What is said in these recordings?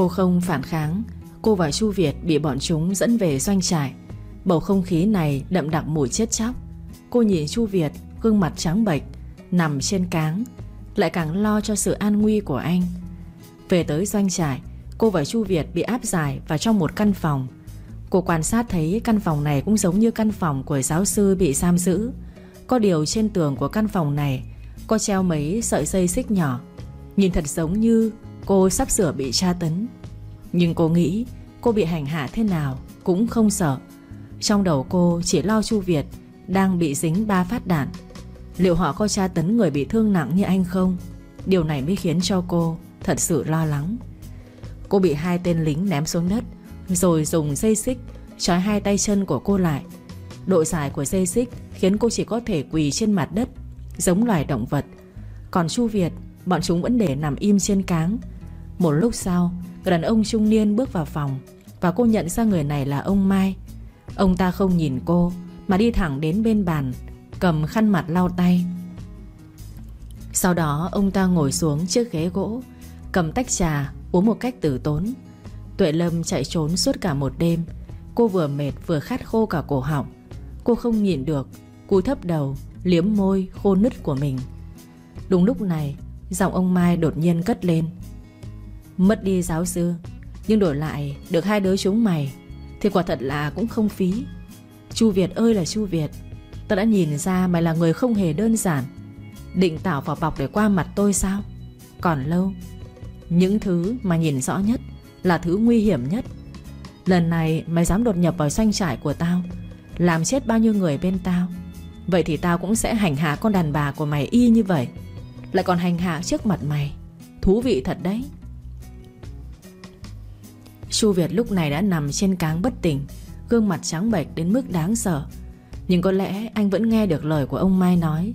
Cô không phản kháng. Cô và Chu Việt bị bọn chúng dẫn về doanh trại. Bầu không khí này đậm đặc mùi chết chóc. Cô nhìn Chu Việt, Gương mặt trắng bệch, Nằm trên cáng, Lại càng lo cho sự an nguy của anh. Về tới doanh trại, Cô và Chu Việt bị áp giải vào trong một căn phòng. Cô quan sát thấy căn phòng này cũng giống như căn phòng của giáo sư bị giam giữ. Có điều trên tường của căn phòng này Có treo mấy sợi dây xích nhỏ. Nhìn thật giống như cô sắp sửa bị tra tấn. Nhưng cô nghĩ cô bị hành hạ thế nào cũng không sợ. Trong đầu cô chỉ lo Chu Việt đang bị dính ba phát đạn. Liệu họ có tra tấn người bị thương nặng như anh không? Điều này mới khiến cho cô Thật sự lo lắng. Cô bị hai tên lính ném xuống đất, Rồi dùng dây xích Trói hai tay chân của cô lại. Độ dài của dây xích Khiến cô chỉ có thể quỳ trên mặt đất, Giống loài động vật. Còn Chu Việt Bọn chúng vẫn để nằm im trên cáng. Một lúc sau Người đàn ông trung niên bước vào phòng Và cô nhận ra người này là ông Mai. Ông ta không nhìn cô, Mà đi thẳng đến bên bàn, Cầm khăn mặt lau tay. Sau đó, ông ta ngồi xuống chiếc ghế gỗ, Cầm tách trà, Uống một cách tử tốn. Tuệ Lâm chạy trốn suốt cả một đêm. Cô vừa mệt vừa khát khô cả cổ họng. Cô không nhìn được, Cúi thấp đầu, Liếm môi, khô nứt của mình. Đúng lúc này Giọng ông Mai đột nhiên cất lên. Mất đi giáo sư, Nhưng đổi lại được hai đứa chúng mày, Thì quả thật là cũng không phí. Chu Việt ơi là Chu Việt Tao đã nhìn ra mày là người không hề đơn giản. Định tạo vào bọc để qua mặt tôi sao? Còn lâu, Những thứ mà nhìn rõ nhất Là thứ nguy hiểm nhất. Lần này mày dám đột nhập vào doanh trại của tao, Làm chết bao nhiêu người bên tao, Vậy thì tao cũng sẽ hành hạ con đàn bà của mày y như vậy. Lại còn hành hạ trước mặt mày. Thú vị thật đấy. Chu Việt lúc này đã nằm trên cáng bất tỉnh, Gương mặt trắng bệch đến mức đáng sợ. Nhưng có lẽ anh vẫn nghe được lời của ông Mai nói.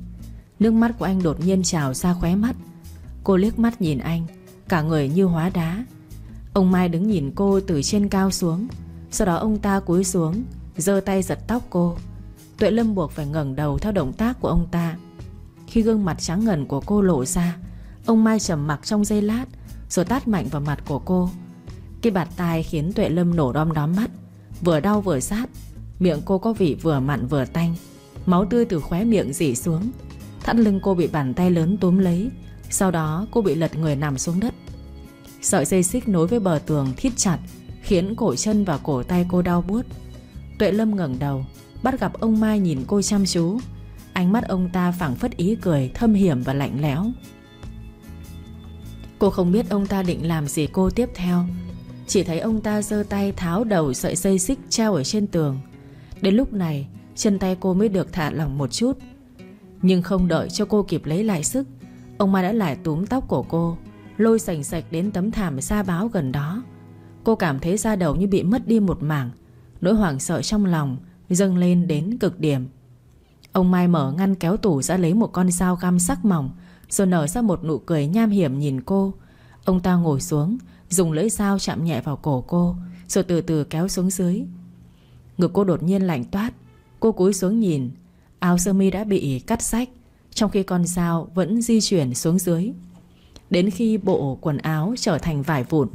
Nước mắt của anh đột nhiên trào ra khóe mắt. Cô liếc mắt nhìn anh, Cả người như hóa đá. Ông Mai đứng nhìn cô từ trên cao xuống. Sau đó ông ta cúi xuống, giơ tay giật tóc cô. Tuệ Lâm buộc phải ngẩng đầu theo động tác của ông ta. Khi gương mặt trắng ngần của cô lộ ra. Ông Mai trầm mặc trong giây lát, Rồi tát mạnh vào mặt của cô. Cái bạt tai khiến Tuệ Lâm nổ đom đóm mắt, Vừa đau vừa sát Miệng cô có vị vừa mặn vừa tanh, Máu tươi từ khóe miệng dỉ xuống. Thắt lưng cô bị bàn tay lớn túm lấy, Sau đó cô bị lật người nằm xuống đất. Sợi dây xích nối với bờ tường thít chặt, Khiến cổ chân và cổ tay cô đau buốt. Tuệ Lâm ngẩng đầu, Bắt gặp ông Mai nhìn cô chăm chú. Ánh mắt ông ta phảng phất ý cười, Thâm hiểm và lạnh lẽo. Cô không biết ông ta định làm gì cô tiếp theo. Chỉ thấy ông ta giơ tay tháo đầu sợi dây xích treo ở trên tường. Đến lúc này, Chân tay cô mới được thả lỏng một chút. Nhưng không đợi cho cô kịp lấy lại sức, Ông ma đã lại túm tóc của cô, Lôi sành sạch đến tấm thảm xa báo gần đó. Cô cảm thấy da đầu như bị mất đi một mảng, Nỗi hoảng sợ trong lòng Dâng lên đến cực điểm. Ông Mai mở ngăn kéo tủ ra lấy một con dao găm sắc mỏng, Rồi nở ra một nụ cười nham hiểm nhìn cô. Ông ta ngồi xuống, Dùng lưỡi dao chạm nhẹ vào cổ cô, Rồi từ từ kéo xuống dưới. Ngực cô đột nhiên lạnh toát, Cô cúi xuống nhìn. Áo sơ mi đã bị cắt rách, Trong khi con dao vẫn di chuyển xuống dưới. Đến khi bộ quần áo trở thành vải vụn,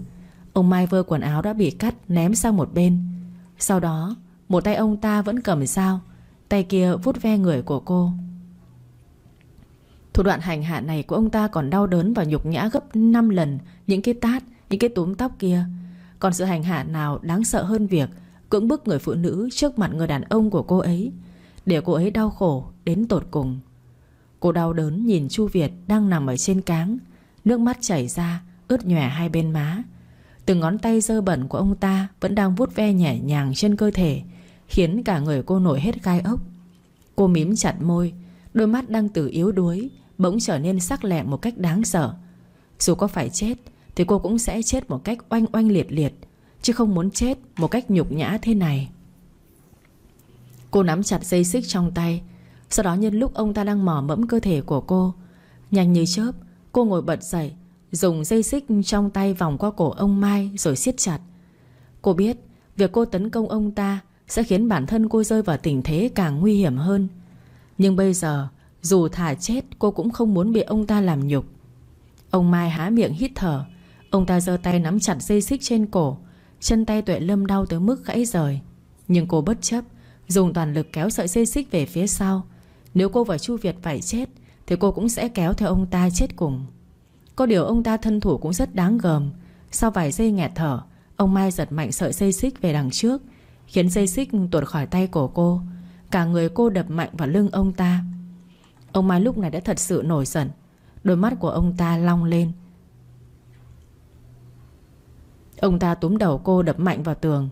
Ông Mai vơ quần áo đã bị cắt ném sang một bên. Sau đó, Một tay ông ta vẫn cầm dao Tay kia vút ve người của cô. Thủ đoạn hành hạ này của ông ta còn đau đớn và nhục nhã gấp 5 lần Những cái tát, những cái túm tóc kia. Còn sự hành hạ nào đáng sợ hơn việc Cưỡng bức người phụ nữ trước mặt người đàn ông của cô ấy Để cô ấy đau khổ đến tột cùng. Cô đau đớn nhìn Chu Việt đang nằm ở trên cáng Nước mắt chảy ra Ướt nhòe hai bên má. Từng ngón tay dơ bẩn của ông ta Vẫn đang vuốt ve nhẹ nhàng trên cơ thể Khiến cả người cô nổi hết gai ốc. Cô mím chặt môi, Đôi mắt đang từ yếu đuối, Bỗng trở nên sắc lẹm một cách đáng sợ. Dù có phải chết, Thì cô cũng sẽ chết một cách oanh oanh liệt liệt, Chứ không muốn chết một cách nhục nhã thế này. Cô nắm chặt dây xích trong tay, Sau đó nhân lúc ông ta đang mò mẫm cơ thể của cô, Nhanh như chớp, Cô ngồi bật dậy, Dùng dây xích trong tay vòng qua cổ ông Mai Rồi siết chặt. Cô biết, việc cô tấn công ông ta sẽ khiến bản thân cô rơi vào tình thế càng nguy hiểm hơn. Nhưng bây giờ, Dù thả chết, cô cũng không muốn bị ông ta làm nhục. Ông Mai há miệng hít thở. Ông ta giơ tay nắm chặt dây xích trên cổ. Chân tay Tuệ Lâm đau tới mức gãy rời. Nhưng cô bất chấp, Dùng toàn lực kéo sợi dây xích về phía sau. Nếu cô và Chu Việt phải chết, Thì cô cũng sẽ kéo theo ông ta chết cùng. Có điều ông ta thân thủ cũng rất đáng gờm. Sau vài giây nghẹt thở, Ông Mai giật mạnh sợi dây xích về đằng trước. Khiến dây xích tuột khỏi tay của cô. Cả người cô đập mạnh vào lưng ông ta. Ông Mai lúc này đã thật sự nổi giận. Đôi mắt của ông ta long lên. Ông ta túm đầu cô đập mạnh vào tường.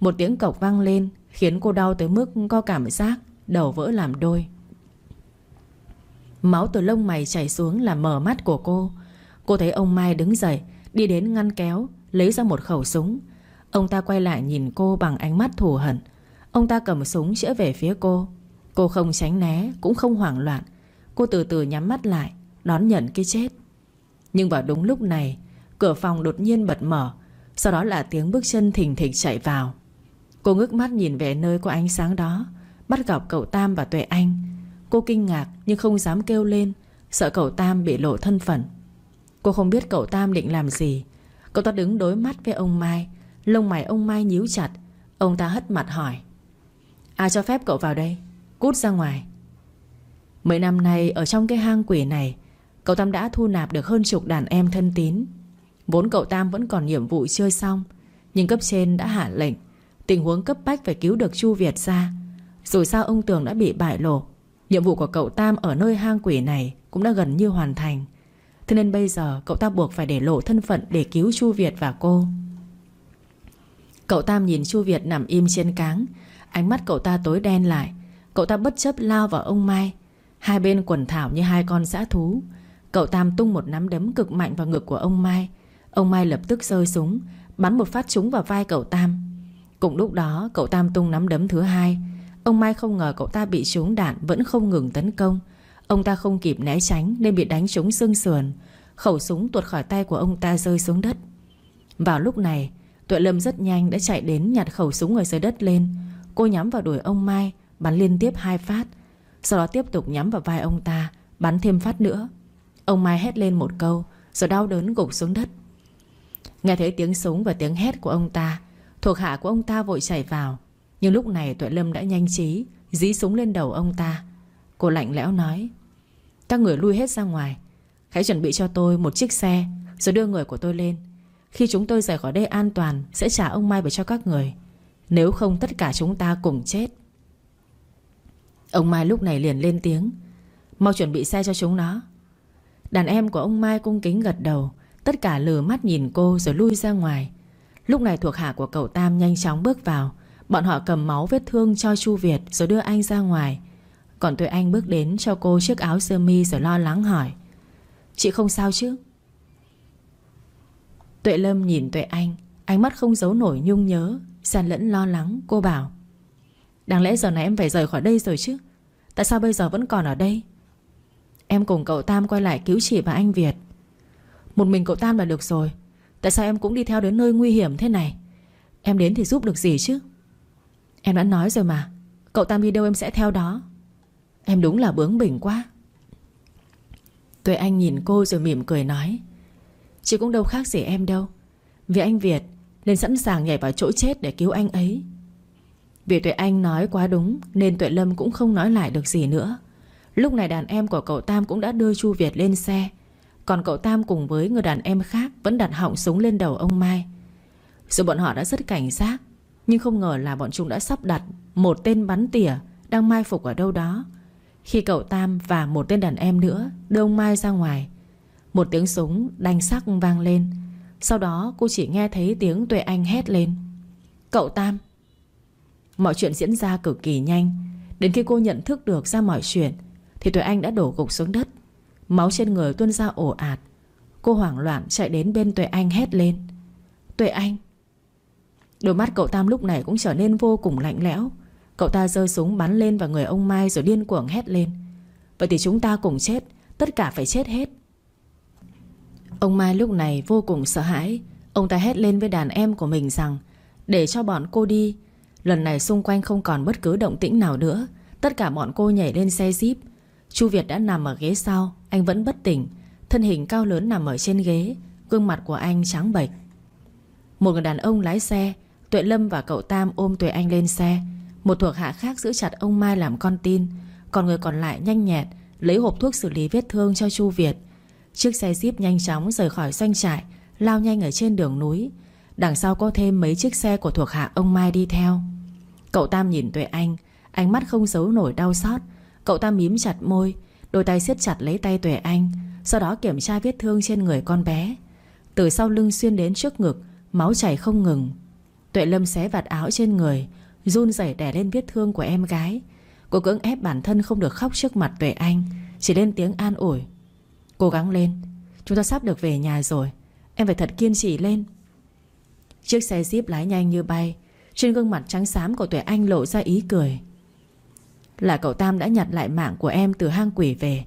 Một tiếng cộc vang lên, Khiến cô đau tới mức có cảm giác Đầu vỡ làm đôi. Máu từ lông mày chảy xuống Làm mở mắt của cô. Cô thấy ông Mai đứng dậy, Đi đến ngăn kéo, Lấy ra một khẩu súng Ông ta quay lại nhìn cô bằng ánh mắt thù hận. Ông ta cầm súng chĩa về phía cô. Cô không tránh né, Cũng không hoảng loạn. Cô từ từ nhắm mắt lại, Đón nhận cái chết. Nhưng vào đúng lúc này, Cửa phòng đột nhiên bật mở. Sau đó là tiếng bước chân thình thịch chạy vào. Cô ngước mắt nhìn về nơi có ánh sáng đó, Bắt gặp cậu Tam và Tuệ Anh. Cô kinh ngạc nhưng không dám kêu lên, Sợ cậu Tam bị lộ thân phận. Cô không biết cậu Tam định làm gì. Cậu ta đứng đối mắt với ông Mai Lông mày ông Mai nhíu chặt. Ông ta hất mặt hỏi. Ai cho phép cậu vào đây? Cút ra ngoài. Mấy năm nay ở trong cái hang quỷ này, Cậu Tam đã thu nạp được hơn chục đàn em thân tín. Vốn cậu Tam vẫn còn nhiệm vụ chơi xong, Nhưng cấp trên đã hạ lệnh, Tình huống cấp bách phải cứu được Chu Việt ra. Rồi sao ông Tường đã bị bại lộ, Nhiệm vụ của cậu Tam ở nơi hang quỷ này Cũng đã gần như hoàn thành. Thế nên bây giờ cậu ta buộc phải để lộ thân phận Để cứu Chu Việt và cô. Cậu Tam nhìn Chu Việt nằm im trên cáng. Ánh mắt cậu ta tối đen lại. Cậu ta bất chấp lao vào ông Mai. Hai bên quần thảo như hai con dã thú. Cậu Tam tung một nắm đấm cực mạnh vào ngực của ông Mai. Ông Mai lập tức rơi súng Bắn một phát trúng vào vai cậu Tam. Cùng lúc đó, cậu Tam tung nắm đấm thứ hai. Ông Mai không ngờ cậu ta bị trúng đạn Vẫn không ngừng tấn công. Ông ta không kịp né tránh Nên bị đánh trúng xương sườn. Khẩu súng tuột khỏi tay của ông ta rơi xuống đất. Vào lúc này Tuệ Lâm rất nhanh đã chạy đến nhặt khẩu súng ở dưới đất lên. Cô nhắm vào đuổi ông Mai, Bắn liên tiếp hai phát. Sau đó tiếp tục nhắm vào vai ông ta, Bắn thêm phát nữa. Ông Mai hét lên một câu, Rồi đau đớn gục xuống đất. Nghe thấy tiếng súng và tiếng hét của ông ta, Thuộc hạ của ông ta vội chạy vào. Nhưng lúc này Tuệ Lâm đã nhanh trí, Dí súng lên đầu ông ta. Cô lạnh lẽo nói, Các người lui hết ra ngoài. Hãy chuẩn bị cho tôi một chiếc xe, Rồi đưa người của tôi lên. Khi chúng tôi rời khỏi đây an toàn, Sẽ trả ông Mai về cho các người. Nếu không, tất cả chúng ta cùng chết. Ông Mai lúc này liền lên tiếng. Mau chuẩn bị xe cho chúng nó. Đàn em của ông Mai cung kính gật đầu. Tất cả lừa mắt nhìn cô rồi lui ra ngoài. Lúc này thuộc hạ của cậu Tam nhanh chóng bước vào. Bọn họ cầm máu vết thương cho Chu Việt Rồi đưa anh ra ngoài. Còn Tuệ Anh bước đến cho cô chiếc áo sơ mi Rồi lo lắng hỏi. Chị không sao chứ? Tuệ Lâm nhìn Tuệ Anh, Ánh mắt không giấu nổi nhung nhớ Sàn lẫn lo lắng, cô bảo, Đáng lẽ giờ này em phải rời khỏi đây rồi chứ? Tại sao bây giờ vẫn còn ở đây? Em cùng cậu Tam quay lại cứu chị và anh Việt. Một mình cậu Tam là được rồi, Tại sao em cũng đi theo đến nơi nguy hiểm thế này? Em đến thì giúp được gì chứ? Em đã nói rồi mà, Cậu Tam đi đâu em sẽ theo đó. Em đúng là bướng bỉnh quá. Tuệ Anh nhìn cô rồi mỉm cười nói Chị cũng đâu khác gì em đâu. Vì anh Việt Nên sẵn sàng nhảy vào chỗ chết để cứu anh ấy. Vì Tuệ Anh nói quá đúng, Nên Tuệ Lâm cũng không nói lại được gì nữa. Lúc này đàn em của cậu Tam cũng đã đưa Chu Việt lên xe. Còn cậu Tam cùng với người đàn em khác Vẫn đặt họng súng lên đầu ông Mai. Dù bọn họ đã rất cảnh giác, Nhưng không ngờ là bọn chúng đã sắp đặt Một tên bắn tỉa Đang mai phục ở đâu đó. Khi cậu Tam và một tên đàn em nữa Đưa ông Mai ra ngoài một tiếng súng đanh sắc vang lên. Sau đó, cô chỉ nghe thấy tiếng Tuệ Anh hét lên. Cậu Tam. Mọi chuyện diễn ra cực kỳ nhanh. Đến khi cô nhận thức được ra mọi chuyện, thì Tuệ Anh đã đổ gục xuống đất. Máu trên người tuôn ra ổ ạt. Cô hoảng loạn chạy đến bên Tuệ Anh hét lên. Tuệ Anh. Đôi mắt cậu Tam lúc này cũng trở nên vô cùng lạnh lẽo. Cậu ta rơi súng bắn lên vào người ông Mai Rồi điên cuồng hét lên. Vậy thì chúng ta cùng chết, Tất cả phải chết hết. Ông Mai lúc này vô cùng sợ hãi. Ông ta hét lên với đàn em của mình rằng, Để cho bọn cô đi. Lần này xung quanh không còn bất cứ động tĩnh nào nữa. Tất cả bọn cô nhảy lên xe jeep. Chu Việt đã nằm ở ghế sau, Anh vẫn bất tỉnh. Thân hình cao lớn nằm ở trên ghế, Gương mặt của anh trắng bệch. Một người đàn ông lái xe, Tuệ Lâm và cậu Tam ôm Tuệ Anh lên xe. Một thuộc hạ khác giữ chặt ông Mai làm con tin. Còn người còn lại nhanh nhẹt Lấy hộp thuốc xử lý vết thương cho Chu Việt. Chiếc xe Jeep nhanh chóng rời khỏi doanh trại, Lao nhanh ở trên đường núi. Đằng sau có thêm mấy chiếc xe của thuộc hạ ông Mai đi theo. Cậu Tam nhìn Tuệ Anh, Ánh mắt không giấu nổi đau xót. Cậu Tam mím chặt môi, Đôi tay siết chặt lấy tay Tuệ Anh, Sau đó kiểm tra vết thương trên người con bé. Từ sau lưng xuyên đến trước ngực, Máu chảy không ngừng. Tuệ Lâm xé vạt áo trên người, Run rẩy đè lên vết thương của em gái. Cô cưỡng ép bản thân không được khóc trước mặt Tuệ Anh, Chỉ lên tiếng an ủi. Cố gắng lên. Chúng ta sắp được về nhà rồi. Em phải thật kiên trì lên. Chiếc xe Jeep lái nhanh như bay. Trên gương mặt trắng xám của Tuệ Anh lộ ra ý cười. Là cậu Tam đã nhặt lại mạng của em từ hang quỷ về.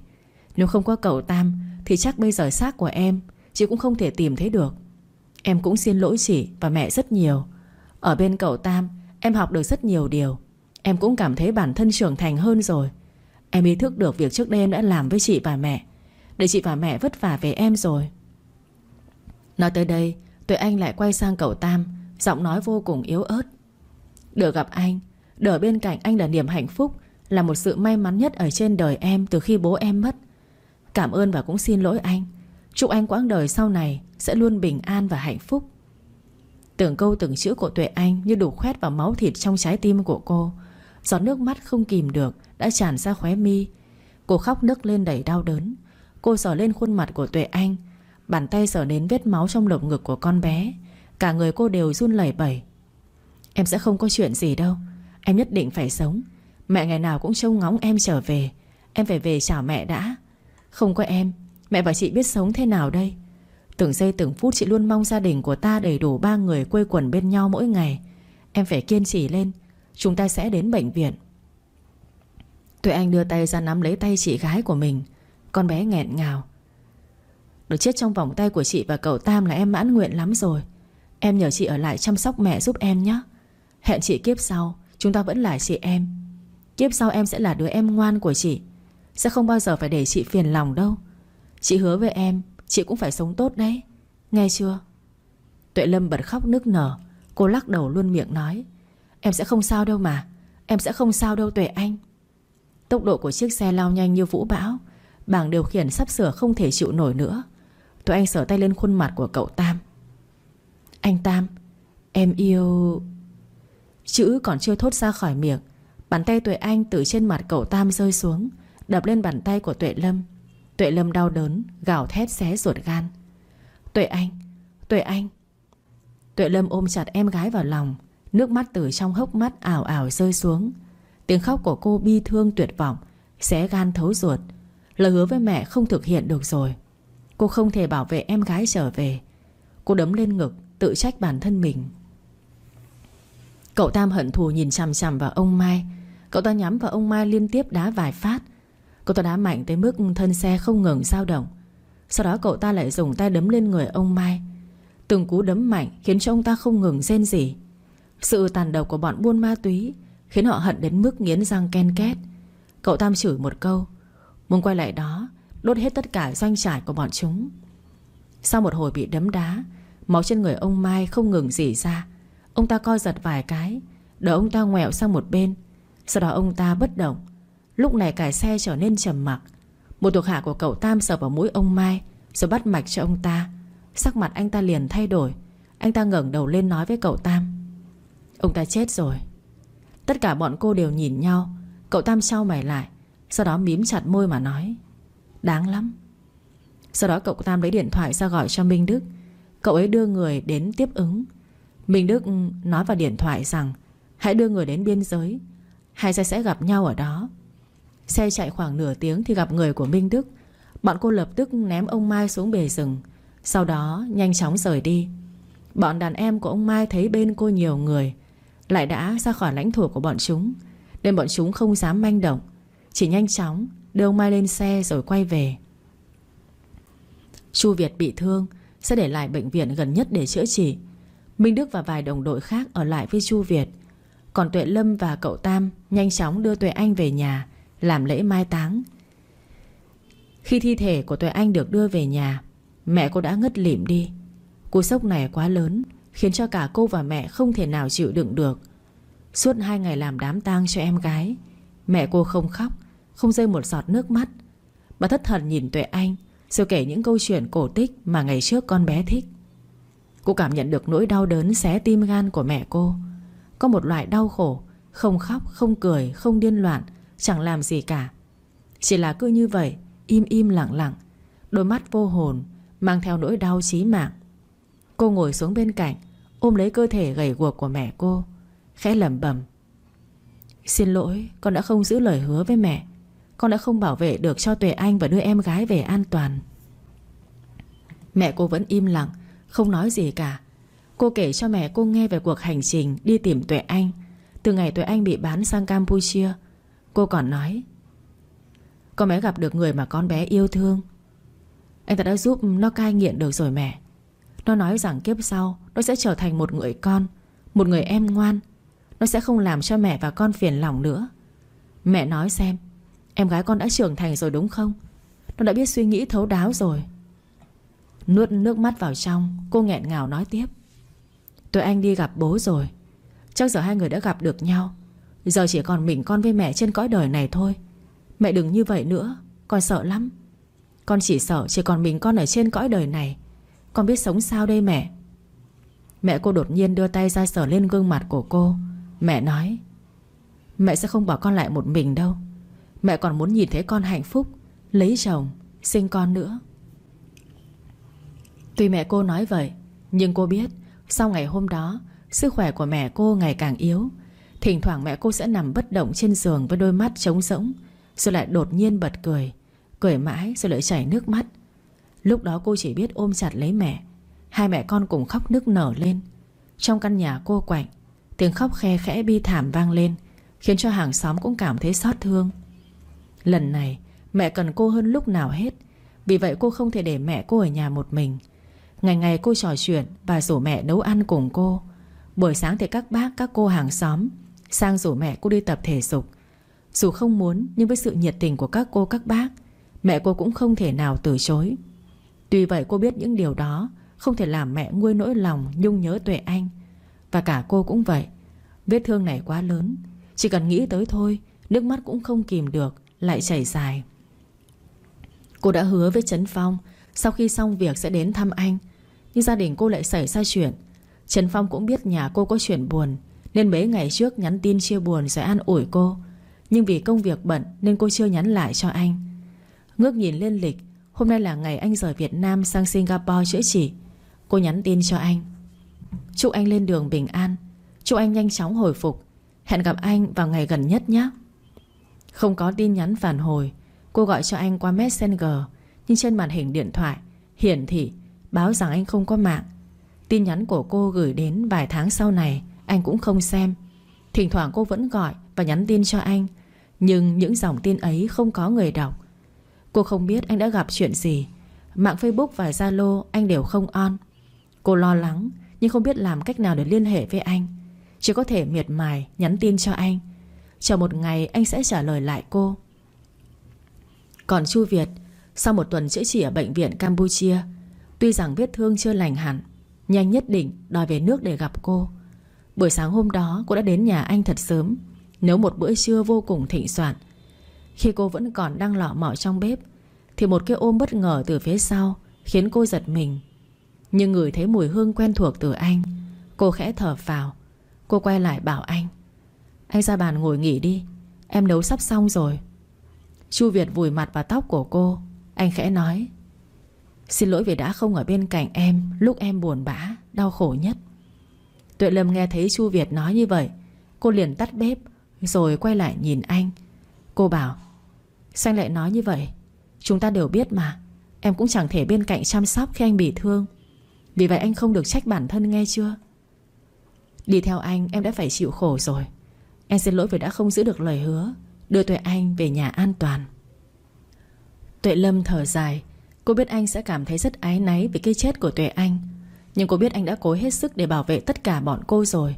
Nếu không có cậu Tam, Thì chắc bây giờ xác của em, Chị cũng không thể tìm thấy được. Em cũng xin lỗi chị và mẹ rất nhiều. Ở bên cậu Tam, Em học được rất nhiều điều. Em cũng cảm thấy bản thân trưởng thành hơn rồi. Em ý thức được việc trước đây em đã làm với chị và mẹ. Để chị và mẹ vất vả về em rồi. Nói tới đây Tuệ Anh lại quay sang cậu Tam, Giọng nói vô cùng yếu ớt. Được gặp anh Được bên cạnh anh là niềm hạnh phúc, Là một sự may mắn nhất ở trên đời em Từ khi bố em mất. Cảm ơn và cũng xin lỗi anh. Chúc anh quãng đời sau này Sẽ luôn bình an và hạnh phúc. Từng câu từng chữ của Tuệ Anh Như đủ khoét vào máu thịt trong trái tim của cô. Giọt nước mắt không kìm được Đã tràn ra khóe mi. Cô khóc nức lên đầy đau đớn. Cô sờ lên khuôn mặt của Tuệ Anh. Bàn tay sờ đến vết máu trong lồng ngực của con bé. Cả người cô đều run lẩy bẩy. Em sẽ không có chuyện gì đâu. Em nhất định phải sống. Mẹ ngày nào cũng trông ngóng em trở về. Em phải về chào mẹ đã. Không có em, Mẹ và chị biết sống thế nào đây? Từng giây từng phút chị luôn mong gia đình của ta đầy đủ ba người quây quần bên nhau mỗi ngày. Em phải kiên trì lên. Chúng ta sẽ đến bệnh viện. Tuệ Anh đưa tay ra nắm lấy tay chị gái của mình. Con bé nghẹn ngào. Được chết trong vòng tay của chị và cậu Tam là em mãn nguyện lắm rồi. Em nhờ chị ở lại chăm sóc mẹ giúp em nhé. Hẹn chị kiếp sau, Chúng ta vẫn là chị em. Kiếp sau em sẽ là đứa em ngoan của chị. Sẽ không bao giờ phải để chị phiền lòng đâu. Chị hứa với em, Chị cũng phải sống tốt đấy. Nghe chưa? Tuệ Lâm bật khóc nức nở. Cô lắc đầu luôn miệng nói. Em sẽ không sao đâu mà. Em sẽ không sao đâu Tuệ Anh. Tốc độ của chiếc xe lao nhanh như vũ bão. Bảng điều khiển sắp sửa không thể chịu nổi nữa. Tuệ Anh sờ tay lên khuôn mặt của cậu Tam. Anh Tam, Em yêu Chữ còn chưa thốt ra khỏi miệng. Bàn tay Tuệ Anh từ trên mặt cậu Tam rơi xuống, Đập lên bàn tay của Tuệ Lâm. Tuệ Lâm đau đớn, Gào thét xé ruột gan. Tuệ Anh Tuệ Anh. Tuệ Lâm ôm chặt em gái vào lòng, Nước mắt từ trong hốc mắt ảo ảo rơi xuống. Tiếng khóc của cô bi thương tuyệt vọng, Xé gan thấu ruột. Lời hứa với mẹ không thực hiện được rồi. Cô không thể bảo vệ em gái trở về. Cô đấm lên ngực, Tự trách bản thân mình. Cậu Tam hận thù nhìn chằm chằm vào ông Mai. Cậu ta nhắm vào ông Mai liên tiếp đá vài phát. Cậu ta đá mạnh tới mức thân xe không ngừng dao động. Sau đó cậu ta lại dùng tay đấm lên người ông Mai. Từng cú đấm mạnh Khiến cho ông ta không ngừng rên rỉ. Sự tàn độc của bọn buôn ma túy Khiến họ hận đến mức nghiến răng ken két. Cậu Tam chửi một câu Muốn quay lại đó, Đốt hết tất cả doanh trải của bọn chúng. Sau một hồi bị đấm đá, Máu trên người ông Mai không ngừng dỉ ra. Ông ta co giật vài cái, Đỡ ông ta ngoẹo sang một bên. Sau đó ông ta bất động. Lúc này cải xe trở nên trầm mặc. Một thuộc hạ của cậu Tam sờ vào mũi ông Mai, Rồi bắt mạch cho ông ta. Sắc mặt anh ta liền thay đổi. Anh ta ngẩng đầu lên nói với cậu Tam. Ông ta chết rồi. Tất cả bọn cô đều nhìn nhau. Cậu Tam trao mày lại. Sau đó mím chặt môi mà nói, Đáng lắm. Sau đó cậu Tam lấy điện thoại ra gọi cho Minh Đức. Cậu ấy đưa người đến tiếp ứng. Minh Đức nói vào điện thoại rằng, Hãy đưa người đến biên giới. Hai xe sẽ gặp nhau ở đó. Xe chạy khoảng nửa tiếng thì gặp người của Minh Đức. Bọn cô lập tức ném ông Mai xuống bề rừng. Sau đó nhanh chóng rời đi. Bọn đàn em của ông Mai thấy bên cô nhiều người, Lại đã ra khỏi lãnh thổ của bọn chúng, Nên bọn chúng không dám manh động. Chỉ nhanh chóng, đưa ông Mai lên xe rồi quay về. Chu Việt bị thương, Sẽ để lại bệnh viện gần nhất để chữa trị. Minh Đức và vài đồng đội khác ở lại với Chu Việt. Còn Tuệ Lâm và cậu Tam Nhanh chóng đưa Tuệ Anh về nhà, Làm lễ mai táng. Khi thi thể của Tuệ Anh được đưa về nhà, Mẹ cô đã ngất lịm đi. Cú sốc này quá lớn, Khiến cho cả cô và mẹ không thể nào chịu đựng được. Suốt hai ngày làm đám tang cho em gái, Mẹ cô không khóc không rơi một giọt nước mắt. Bà thất thần nhìn Tuệ Anh Rồi kể những câu chuyện cổ tích mà ngày trước con bé thích. Cô cảm nhận được nỗi đau đớn xé tim gan của mẹ cô. Có một loại đau khổ Không khóc, không cười, không điên loạn Chẳng làm gì cả. Chỉ là cứ như vậy Im im lặng lặng Đôi mắt vô hồn Mang theo nỗi đau chí mạng. Cô ngồi xuống bên cạnh Ôm lấy cơ thể gầy guộc của mẹ cô Khẽ lẩm bẩm. Xin lỗi con đã không giữ lời hứa với mẹ. Con đã không bảo vệ được cho Tuệ Anh Và đưa em gái về an toàn. Mẹ cô vẫn im lặng, Không nói gì cả. Cô kể cho mẹ cô nghe về cuộc hành trình Đi tìm Tuệ Anh. Từ ngày Tuệ Anh bị bán sang Campuchia, Cô còn nói, Con bé gặp được người mà con bé yêu thương. Anh ta đã giúp nó cai nghiện được rồi mẹ. Nó nói rằng kiếp sau, Nó sẽ trở thành một người con, Một người em ngoan. Nó sẽ không làm cho mẹ và con phiền lòng nữa. Mẹ nói xem Em gái con đã trưởng thành rồi đúng không? Nó đã biết suy nghĩ thấu đáo rồi. Nuốt nước mắt vào trong, Cô nghẹn ngào nói tiếp. Tụi anh đi gặp bố rồi. Chắc giờ hai người đã gặp được nhau. Giờ chỉ còn mình con với mẹ trên cõi đời này thôi. Mẹ đừng như vậy nữa, Con sợ lắm. Con chỉ sợ chỉ còn mình con ở trên cõi đời này. Con biết sống sao đây mẹ? Mẹ cô đột nhiên đưa tay ra sờ lên gương mặt của cô. Mẹ nói, Mẹ sẽ không bỏ con lại một mình đâu. Mẹ còn muốn nhìn thấy con hạnh phúc, Lấy chồng, Sinh con nữa. Tuy mẹ cô nói vậy, Nhưng cô biết Sau ngày hôm đó, Sức khỏe của mẹ cô ngày càng yếu. Thỉnh thoảng mẹ cô sẽ nằm bất động trên giường Với đôi mắt trống rỗng, Rồi lại đột nhiên bật cười Cười mãi rồi lại chảy nước mắt. Lúc đó cô chỉ biết ôm chặt lấy mẹ. Hai mẹ con cùng khóc nức nở lên. Trong căn nhà cô quạnh, Tiếng khóc khe khẽ bi thảm vang lên, Khiến cho hàng xóm cũng cảm thấy xót thương. Lần này, Mẹ cần cô hơn lúc nào hết. Vì vậy cô không thể để mẹ cô ở nhà một mình. Ngày ngày cô trò chuyện Và rủ mẹ nấu ăn cùng cô. Buổi sáng thì các bác, các cô hàng xóm, Sang rủ mẹ cô đi tập thể dục. Dù không muốn, Nhưng với sự nhiệt tình của các cô, các bác, Mẹ cô cũng không thể nào từ chối. Tuy vậy cô biết những điều đó Không thể làm mẹ nguôi nỗi lòng Nhung nhớ Tuệ Anh. Và cả cô cũng vậy. Vết thương này quá lớn. Chỉ cần nghĩ tới thôi, Nước mắt cũng không kìm được. Lại chảy dài. Cô đã hứa với Trấn Phong, Sau khi xong việc sẽ đến thăm anh. Nhưng gia đình cô lại xảy ra chuyện. Trần Phong cũng biết nhà cô có chuyện buồn, Nên mấy ngày trước nhắn tin chia buồn Rồi an ủi cô. Nhưng vì công việc bận nên cô chưa nhắn lại cho anh. Ngước nhìn lên lịch, Hôm nay là ngày anh rời Việt Nam sang Singapore chữa trị. Cô nhắn tin cho anh. Chúc anh lên đường bình an. Chúc anh nhanh chóng hồi phục. Hẹn gặp anh vào ngày gần nhất nhé. Không có tin nhắn phản hồi. Cô gọi cho anh qua Messenger, Nhưng trên màn hình điện thoại, Hiển thị, báo rằng anh không có mạng. Tin nhắn của cô gửi đến vài tháng sau này, Anh cũng không xem. Thỉnh thoảng cô vẫn gọi và nhắn tin cho anh, Nhưng những dòng tin ấy không có người đọc. Cô không biết anh đã gặp chuyện gì. Mạng Facebook và Zalo anh đều không on. Cô lo lắng, Nhưng không biết làm cách nào để liên hệ với anh. Chỉ có thể miệt mài nhắn tin cho anh. Chờ một ngày anh sẽ trả lời lại cô. Còn Chu Việt, Sau một tuần chữa trị ở bệnh viện Campuchia, Tuy rằng vết thương chưa lành hẳn, Nhanh nhất định đòi về nước để gặp cô. Buổi sáng hôm đó, cô đã đến nhà anh thật sớm, Nấu một bữa trưa vô cùng thịnh soạn. Khi cô vẫn còn đang lọ mọ trong bếp, Thì một cái ôm bất ngờ từ phía sau Khiến cô giật mình. Nhưng người thấy mùi hương quen thuộc từ anh, Cô khẽ thở vào Cô quay lại bảo anh. Anh ra bàn ngồi nghỉ đi. Em nấu sắp xong rồi. Chu Việt vùi mặt vào tóc của cô. Anh khẽ nói Xin lỗi vì đã không ở bên cạnh em. Lúc em buồn bã, đau khổ nhất. Tuệ Lâm nghe thấy Chu Việt nói như vậy Cô liền tắt bếp Rồi quay lại nhìn anh. Cô bảo Sao lại nói như vậy? Chúng ta đều biết mà. Em cũng chẳng thể bên cạnh chăm sóc khi anh bị thương. Vì vậy anh không được trách bản thân nghe chưa? Đi theo anh em đã phải chịu khổ rồi. Em xin lỗi vì đã không giữ được lời hứa, Đưa Tuệ Anh về nhà an toàn. Tuệ Lâm thở dài. Cô biết anh sẽ cảm thấy rất ái náy Vì cái chết của Tuệ Anh, Nhưng cô biết anh đã cố hết sức để bảo vệ tất cả bọn cô rồi.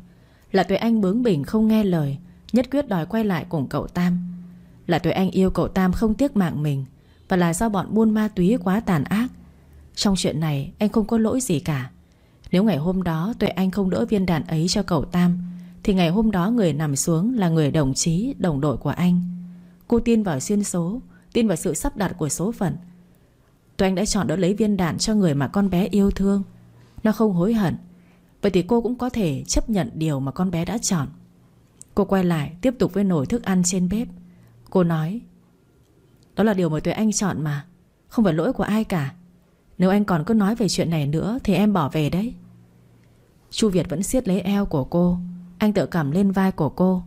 Là Tuệ Anh bướng bỉnh không nghe lời, Nhất quyết đòi quay lại cùng cậu Tam. Là Tuệ Anh yêu cậu Tam không tiếc mạng mình, Và là do bọn buôn ma túy quá tàn ác. Trong chuyện này, anh không có lỗi gì cả. Nếu ngày hôm đó Tuệ Anh không đỡ viên đạn ấy cho cậu Tam thì ngày hôm đó người nằm xuống Là người đồng chí, đồng đội của anh. Cô tin vào xuyên số Tin vào sự sắp đặt của số phận. Tụi Anh đã chọn đỡ lấy viên đạn cho người mà con bé yêu thương. Nó không hối hận. Vậy thì cô cũng có thể chấp nhận điều mà con bé đã chọn. Cô quay lại tiếp tục với nồi thức ăn trên bếp. Cô nói Đó là điều mà tụi Anh chọn mà. Không phải lỗi của ai cả. Nếu anh còn cứ nói về chuyện này nữa Thì em bỏ về đấy. Chu Việt vẫn siết lấy eo của cô. Anh tự cảm lên vai của cô.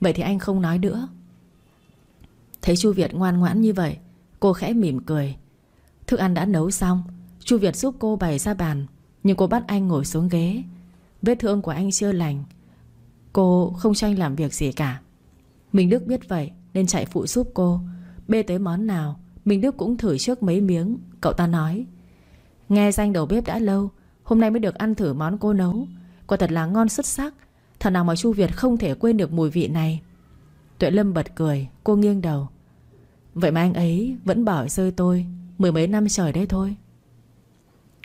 Vậy thì anh không nói nữa. Thấy Chu Việt ngoan ngoãn như vậy, Cô khẽ mỉm cười. Thức ăn đã nấu xong, Chu Việt giúp cô bày ra bàn, Nhưng cô bắt anh ngồi xuống ghế. Vết thương của anh chưa lành, Cô không cho anh làm việc gì cả. Minh Đức biết vậy Nên chạy phụ giúp cô. Bê tới món nào, Minh Đức cũng thử trước mấy miếng, Cậu ta nói. Nghe danh đầu bếp đã lâu, Hôm nay mới được ăn thử món cô nấu. Quả thật là ngon xuất sắc. Thật nào mà Chu Việt không thể quên được mùi vị này. Tuệ Lâm bật cười, Cô nghiêng đầu. Vậy mà anh ấy vẫn bỏ rơi tôi, Mười mấy năm trời đấy thôi.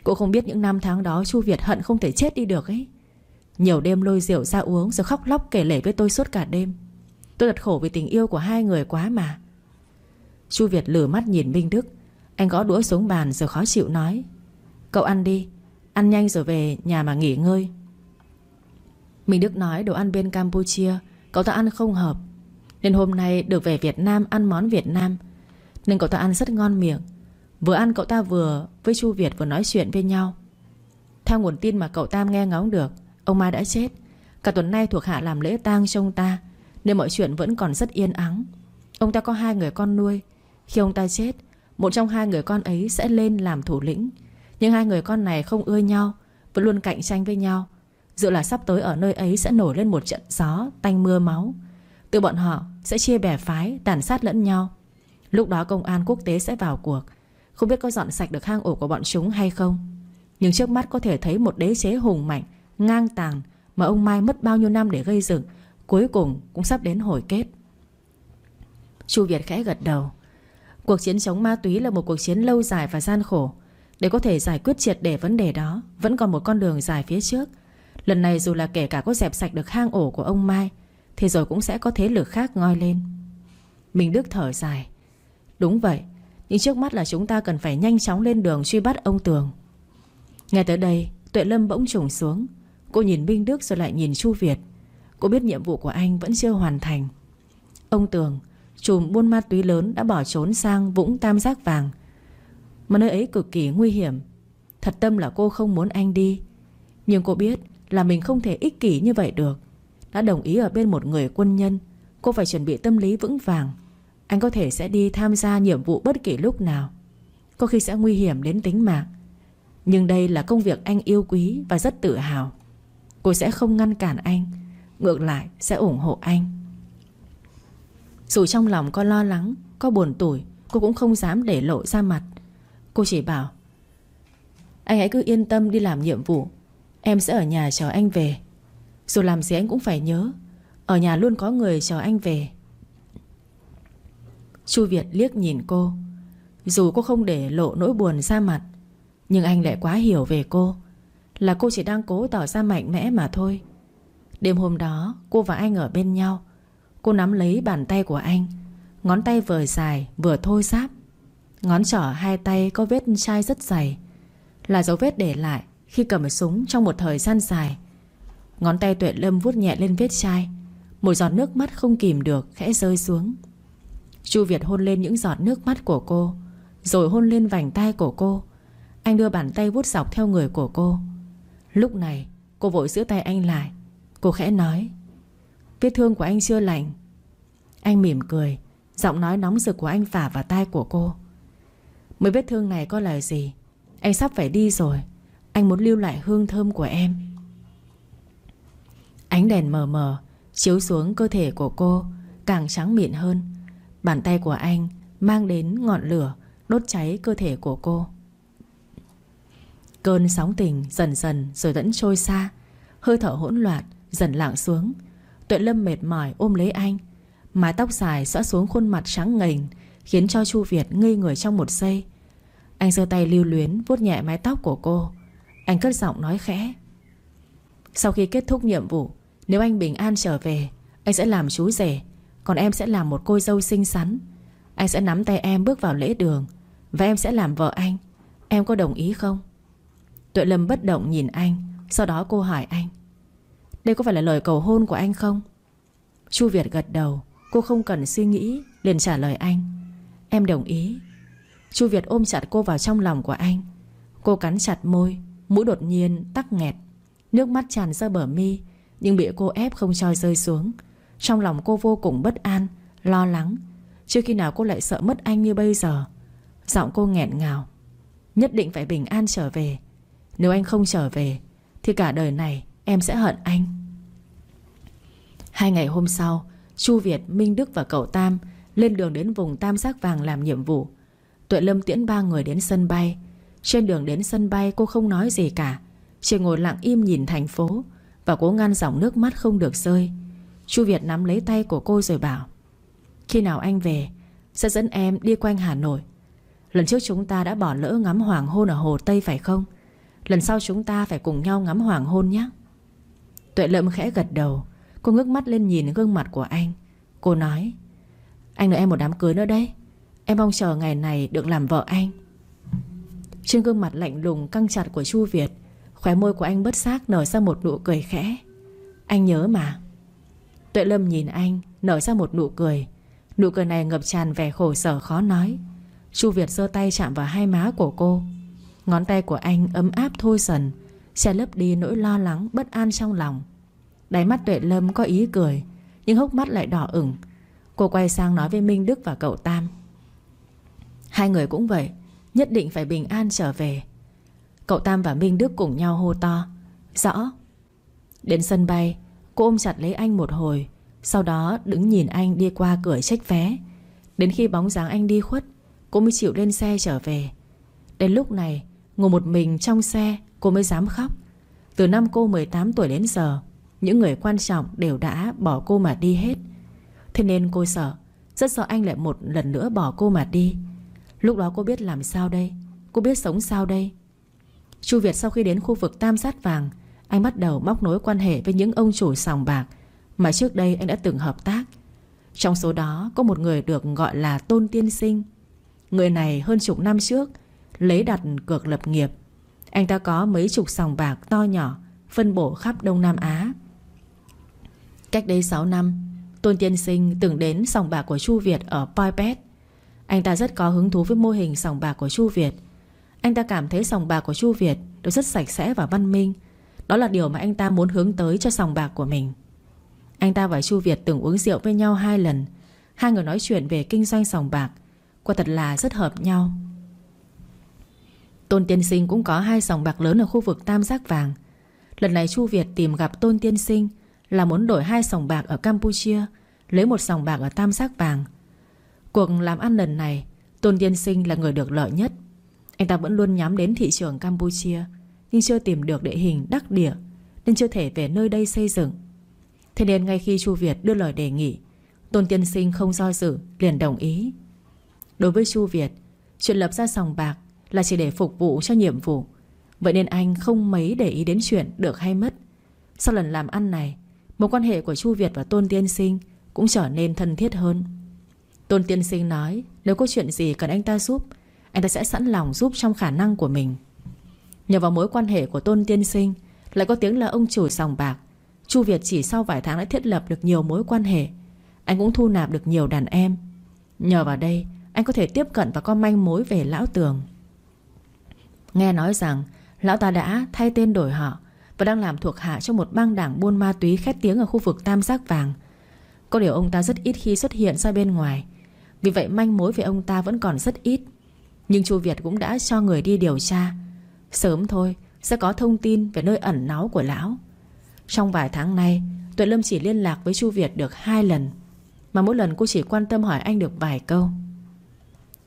Cô không biết những năm tháng đó Chu Việt hận không thể chết đi được ấy. Nhiều đêm lôi rượu ra uống Rồi khóc lóc kể lể với tôi suốt cả đêm. Tôi thật khổ vì tình yêu của hai người quá mà. Chu Việt lửa mắt nhìn Minh Đức. Anh gõ đũa xuống bàn rồi khó chịu nói. Cậu ăn đi, Ăn nhanh rồi về nhà mà nghỉ ngơi. Minh Đức nói đồ ăn bên Campuchia, Cậu ta ăn không hợp. Nên hôm nay được về Việt Nam ăn món Việt Nam. Nên cậu ta ăn rất ngon miệng. Vừa ăn cậu ta vừa với Chu Việt vừa nói chuyện với nhau. Theo nguồn tin mà cậu Tam nghe ngóng được, Ông Mai đã chết. Cả tuần nay thuộc hạ làm lễ tang cho ông ta, Nên mọi chuyện vẫn còn rất yên ắng. Ông ta có hai người con nuôi. Khi ông ta chết, Một trong hai người con ấy sẽ lên làm thủ lĩnh. Nhưng hai người con này không ưa nhau Vẫn luôn cạnh tranh với nhau. Dự là sắp tới ở nơi ấy sẽ nổi lên một trận gió, Tanh mưa máu. Từ bọn họ sẽ chia bè phái, Tàn sát lẫn nhau. Lúc đó công an quốc tế sẽ vào cuộc. Không biết có dọn sạch được hang ổ của bọn chúng hay không. Nhưng trước mắt có thể thấy một đế chế hùng mạnh, Ngang tàng Mà ông Mai mất bao nhiêu năm để gây dựng, Cuối cùng cũng sắp đến hồi kết. Chu Việt khẽ gật đầu. Cuộc chiến chống ma túy là một cuộc chiến lâu dài và gian khổ. Để có thể giải quyết triệt để vấn đề đó, Vẫn còn một con đường dài phía trước. Lần này dù là kể cả có dẹp sạch được hang ổ của ông Mai, Thì rồi cũng sẽ có thế lực khác ngoi lên. Minh Đức thở dài. Đúng vậy, Nhưng trước mắt là chúng ta cần phải nhanh chóng lên đường truy bắt ông Tường. Nghe tới đây, Tuệ Lâm bỗng trùng xuống. Cô nhìn Minh Đức rồi lại nhìn Chu Việt. Cô biết nhiệm vụ của anh vẫn chưa hoàn thành. Ông Tường, Chùm buôn ma túy lớn đã bỏ trốn sang Vũng Tam Giác Vàng. Mà nơi ấy cực kỳ nguy hiểm. Thật tâm là cô không muốn anh đi. Nhưng cô biết là mình không thể ích kỷ như vậy được. Đã đồng ý ở bên một người quân nhân, Cô phải chuẩn bị tâm lý vững vàng. Anh có thể sẽ đi tham gia nhiệm vụ bất kỳ lúc nào. Có khi sẽ nguy hiểm đến tính mạng. Nhưng đây là công việc anh yêu quý Và rất tự hào. Cô sẽ không ngăn cản anh, Ngược lại sẽ ủng hộ anh. Dù trong lòng có lo lắng, Có buồn tủi, Cô cũng không dám để lộ ra mặt. Cô chỉ bảo, Anh hãy cứ yên tâm đi làm nhiệm vụ. Em sẽ ở nhà chờ anh về. Dù làm gì anh cũng phải nhớ, Ở nhà luôn có người chờ anh về. Chu Việt liếc nhìn cô. Dù cô không để lộ nỗi buồn ra mặt, Nhưng anh lại quá hiểu về cô, là cô chỉ đang cố tỏ ra mạnh mẽ mà thôi. Đêm hôm đó, cô và anh ở bên nhau. Cô nắm lấy bàn tay của anh, Ngón tay vừa dài vừa thôi sáp Ngón trỏ hai tay có vết chai rất dày, Là dấu vết để lại. Khi cầm súng trong một thời gian dài. Ngón tay tuệ lâm vuốt nhẹ lên vết chai. Một giọt nước mắt không kìm được Khẽ rơi xuống. Chu Việt hôn lên những giọt nước mắt của cô, Rồi hôn lên vành tay của cô. Anh đưa bàn tay vuốt dọc theo người của cô. Lúc này, cô vội giữ tay anh lại. Cô khẽ nói, Vết thương của anh chưa lành. Anh mỉm cười, Giọng nói nóng rực của anh phả vào tai của cô. Mới vết thương này có là gì? Anh sắp phải đi rồi. Anh muốn lưu lại hương thơm của em. Ánh đèn mờ mờ Chiếu xuống cơ thể của cô, Càng trắng mịn hơn. Bàn tay của anh mang đến ngọn lửa Đốt cháy cơ thể của cô. Cơn sóng tình dần dần rồi vẫn trôi xa, Hơi thở hỗn loạn Dần lặng xuống. Tuệ Lâm mệt mỏi ôm lấy anh, Mái tóc dài xõa xuống khuôn mặt trắng ngành Khiến cho Chu Việt ngây người trong một giây. Anh giơ tay lưu luyến vuốt nhẹ mái tóc của cô. Anh cất giọng nói khẽ. Sau khi kết thúc nhiệm vụ, Nếu anh bình an trở về, Anh sẽ làm chú rể, Còn em sẽ làm một cô dâu xinh xắn. Anh sẽ nắm tay em bước vào lễ đường, Và em sẽ làm vợ anh. Em có đồng ý không? Tuệ Lâm bất động nhìn anh, Sau đó cô hỏi anh. Đây có phải là lời cầu hôn của anh không? Chu Việt gật đầu, Cô không cần suy nghĩ, liền trả lời anh. Em đồng ý. Chu Việt ôm chặt cô vào trong lòng của anh. Cô cắn chặt môi Mũi đột nhiên tắc nghẹt. Nước mắt tràn ra bờ mi Nhưng bị cô ép không cho rơi xuống. Trong lòng cô vô cùng bất an Lo lắng. Chưa khi nào cô lại sợ mất anh như bây giờ. Giọng cô nghẹn ngào. Nhất định phải bình an trở về. Nếu anh không trở về Thì cả đời này em sẽ hận anh. Hai ngày hôm sau Chu Việt, Minh Đức và cậu Tam Lên đường đến vùng Tam Giác Vàng làm nhiệm vụ. Tuệ Lâm tiễn ba người đến sân bay. Trên đường đến sân bay, cô không nói gì cả. Chỉ ngồi lặng im nhìn thành phố Và cố ngăn dòng nước mắt không được rơi. Chu Việt nắm lấy tay của cô rồi bảo, Khi nào anh về, Sẽ dẫn em đi quanh Hà Nội. Lần trước chúng ta đã bỏ lỡ ngắm hoàng hôn ở Hồ Tây, phải không? Lần sau chúng ta phải cùng nhau ngắm hoàng hôn nhé. Tuệ lợm khẽ gật đầu. Cô ngước mắt lên nhìn gương mặt của anh. Cô nói, Anh đợi em một đám cưới nữa đấy. Em mong chờ ngày này được làm vợ anh. Trên gương mặt lạnh lùng căng chặt của Chu Việt, Khóe môi của anh bất giác nở ra một nụ cười khẽ. Anh nhớ mà. Tuệ Lâm nhìn anh, Nở ra một nụ cười. Nụ cười này ngập tràn vẻ khổ sở khó nói. Chu Việt giơ tay chạm vào hai má của cô. Ngón tay của anh ấm áp thôi dần Che lấp đi nỗi lo lắng bất an trong lòng. Đáy mắt Tuệ Lâm có ý cười, Nhưng hốc mắt lại đỏ ửng. Cô quay sang nói với Minh Đức và cậu Tam. Hai người cũng vậy Nhất định phải bình an trở về. Cậu Tam và Minh Đức cùng nhau hô to, Rõ. Đến sân bay, Cô ôm chặt lấy anh một hồi, Sau đó đứng nhìn anh đi qua cửa check vé Đến khi bóng dáng anh đi khuất, Cô mới chịu lên xe trở về. Đến lúc này, Ngồi một mình trong xe, Cô mới dám khóc. Từ năm cô 18 tuổi đến giờ, Những người quan trọng đều đã bỏ cô mà đi hết. Thế nên cô sợ, Rất sợ anh lại một lần nữa bỏ cô mà đi. Lúc đó cô biết làm sao đây? Cô biết sống sao đây? Chu Việt sau khi đến khu vực tam sát vàng, Anh bắt đầu móc nối quan hệ với những ông chủ sòng bạc Mà trước đây anh đã từng hợp tác. Trong số đó, có một người được gọi là Tôn Tiên Sinh. Người này hơn chục năm trước Lấy đặt cược lập nghiệp. Anh ta có mấy chục sòng bạc to nhỏ, Phân bổ khắp Đông Nam Á. Cách đây 6 năm, Tôn Tiên Sinh từng đến sòng bạc của Chu Việt ở Poipet anh ta rất có hứng thú với mô hình sòng bạc của Chu Việt. Anh ta cảm thấy sòng bạc của Chu Việt Đều rất sạch sẽ và văn minh. Đó là điều mà anh ta muốn hướng tới cho sòng bạc của mình. Anh ta và Chu Việt từng uống rượu với nhau hai lần. Hai người nói chuyện về kinh doanh sòng bạc. Quả thật là rất hợp nhau. Tôn Tiên Sinh cũng có hai sòng bạc lớn ở khu vực Tam Giác Vàng. Lần này Chu Việt tìm gặp Tôn Tiên Sinh Là muốn đổi hai sòng bạc ở Campuchia, Lấy một sòng bạc ở Tam Giác Vàng. Cuộc làm ăn lần này, Tôn Tiên Sinh là người được lợi nhất. Anh ta vẫn luôn nhắm đến thị trường Campuchia, Nhưng chưa tìm được địa hình đắc địa, Nên chưa thể về nơi đây xây dựng. Thế nên ngay khi Chu Việt đưa lời đề nghị, Tôn Tiên Sinh không do dự, Liền đồng ý. Đối với Chu Việt, Chuyện lập ra sòng bạc Là chỉ để phục vụ cho nhiệm vụ. Vậy nên anh không mấy để ý đến chuyện được hay mất. Sau lần làm ăn này, Mối quan hệ của Chu Việt và Tôn Tiên Sinh Cũng trở nên thân thiết hơn. Tôn Tiên Sinh nói, Nếu có chuyện gì cần anh ta giúp, Anh ta sẽ sẵn lòng giúp trong khả năng của mình. Nhờ vào mối quan hệ của Tôn Tiên Sinh, Lại có tiếng là ông chủ sòng bạc. Chu Việt chỉ sau vài tháng đã thiết lập được nhiều mối quan hệ. Anh cũng thu nạp được nhiều đàn em. Nhờ vào đây, anh có thể tiếp cận và có manh mối về Lão Tường. Nghe nói rằng, Lão ta đã thay tên đổi họ Và đang làm thuộc hạ cho một băng đảng buôn ma túy khét tiếng ở khu vực Tam Giác Vàng. Có điều ông ta rất ít khi xuất hiện ra bên ngoài. Vì vậy manh mối về ông ta vẫn còn rất ít. Nhưng chu Việt cũng đã cho người đi điều tra. Sớm thôi, Sẽ có thông tin về nơi ẩn náu của lão. Trong vài tháng nay, Tuệ Lâm chỉ liên lạc với chu Việt được hai lần, Mà mỗi lần cô chỉ quan tâm hỏi anh được vài câu.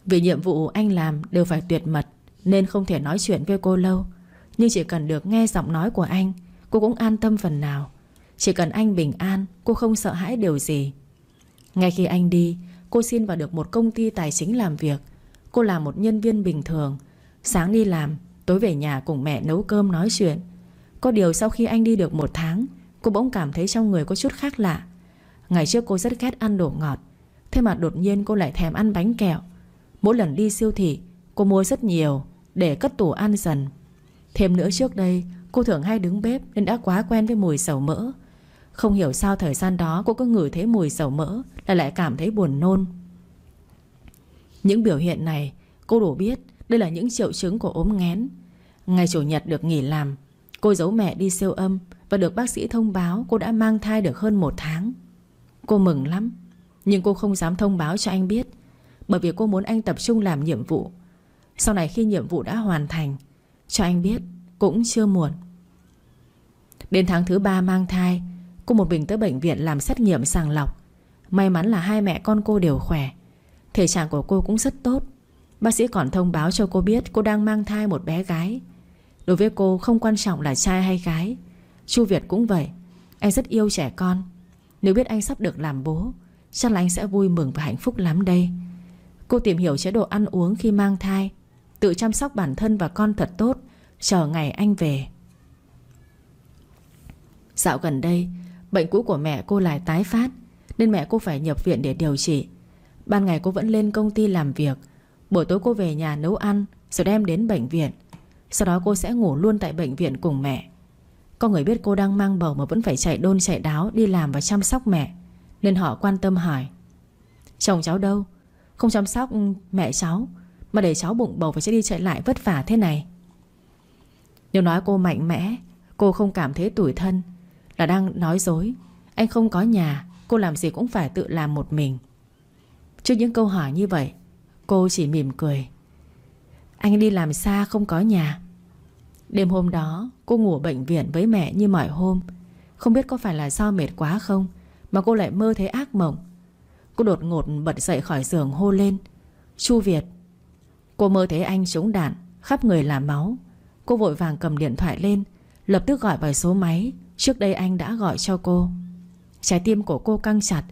Vì nhiệm vụ anh làm đều phải tuyệt mật, Nên không thể nói chuyện với cô lâu. Nhưng chỉ cần được nghe giọng nói của anh, Cô cũng an tâm phần nào. Chỉ cần anh bình an, Cô không sợ hãi điều gì. Ngay khi anh đi Cô xin vào được một công ty tài chính làm việc. Cô là một nhân viên bình thường. Sáng đi làm, Tối về nhà cùng mẹ nấu cơm nói chuyện. Có điều sau khi anh đi được một tháng, Cô bỗng cảm thấy trong người có chút khác lạ. Ngày trước cô rất ghét ăn đồ ngọt, Thế mà đột nhiên cô lại thèm ăn bánh kẹo. Mỗi lần đi siêu thị, Cô mua rất nhiều Để cất tủ ăn dần. Thêm nữa trước đây, Cô thường hay đứng bếp Nên đã quá quen với mùi dầu mỡ. Không hiểu sao thời gian đó cô cứ ngửi thấy mùi dầu mỡ Là lại cảm thấy buồn nôn. Những biểu hiện này, Cô đủ biết đây là những triệu chứng của ốm nghén. Ngày Chủ nhật được nghỉ làm, Cô giấu mẹ đi siêu âm Và được bác sĩ thông báo cô đã mang thai được hơn một tháng. Cô mừng lắm, Nhưng cô không dám thông báo cho anh biết, Bởi vì cô muốn anh tập trung làm nhiệm vụ. Sau này khi nhiệm vụ đã hoàn thành, Cho anh biết Cũng chưa muộn. Đến tháng thứ ba mang thai Cô một mình tới bệnh viện làm xét nghiệm sàng lọc. May mắn là hai mẹ con cô đều khỏe. Thể trạng của cô cũng rất tốt. Bác sĩ còn thông báo cho cô biết Cô đang mang thai một bé gái. Đối với cô, không quan trọng là trai hay gái. Chu Việt cũng vậy. Anh rất yêu trẻ con. Nếu biết anh sắp được làm bố, Chắc là anh sẽ vui mừng và hạnh phúc lắm đây. Cô tìm hiểu chế độ ăn uống khi mang thai, Tự chăm sóc bản thân và con thật tốt, Chờ ngày anh về. Dạo gần đây Bệnh cũ của mẹ cô lại tái phát, Nên mẹ cô phải nhập viện để điều trị. Ban ngày cô vẫn lên công ty làm việc, Buổi tối cô về nhà nấu ăn Rồi đem đến bệnh viện. Sau đó cô sẽ ngủ luôn tại bệnh viện cùng mẹ. Có người biết cô đang mang bầu Mà vẫn phải chạy đôn chạy đáo Đi làm và chăm sóc mẹ, Nên họ quan tâm hỏi, Chồng cháu đâu? Không chăm sóc ừ, mẹ cháu, Mà để cháu bụng bầu phải chạy đi chạy lại vất vả thế này. Nếu nói cô mạnh mẽ, Cô không cảm thấy tủi thân là đang nói dối. Anh không có nhà, Cô làm gì cũng phải tự làm một mình. Trước những câu hỏi như vậy, Cô chỉ mỉm cười. Anh đi làm xa không có nhà. Đêm hôm đó, Cô ngủ ở bệnh viện với mẹ như mọi hôm. Không biết có phải là do mệt quá không, Mà cô lại mơ thấy ác mộng. Cô đột ngột bật dậy khỏi giường hô lên. Chu Việt. Cô mơ thấy anh trúng đạn, Khắp người là máu. Cô vội vàng cầm điện thoại lên, Lập tức gọi vào số máy. Trước đây anh đã gọi cho cô. Trái tim của cô căng chặt.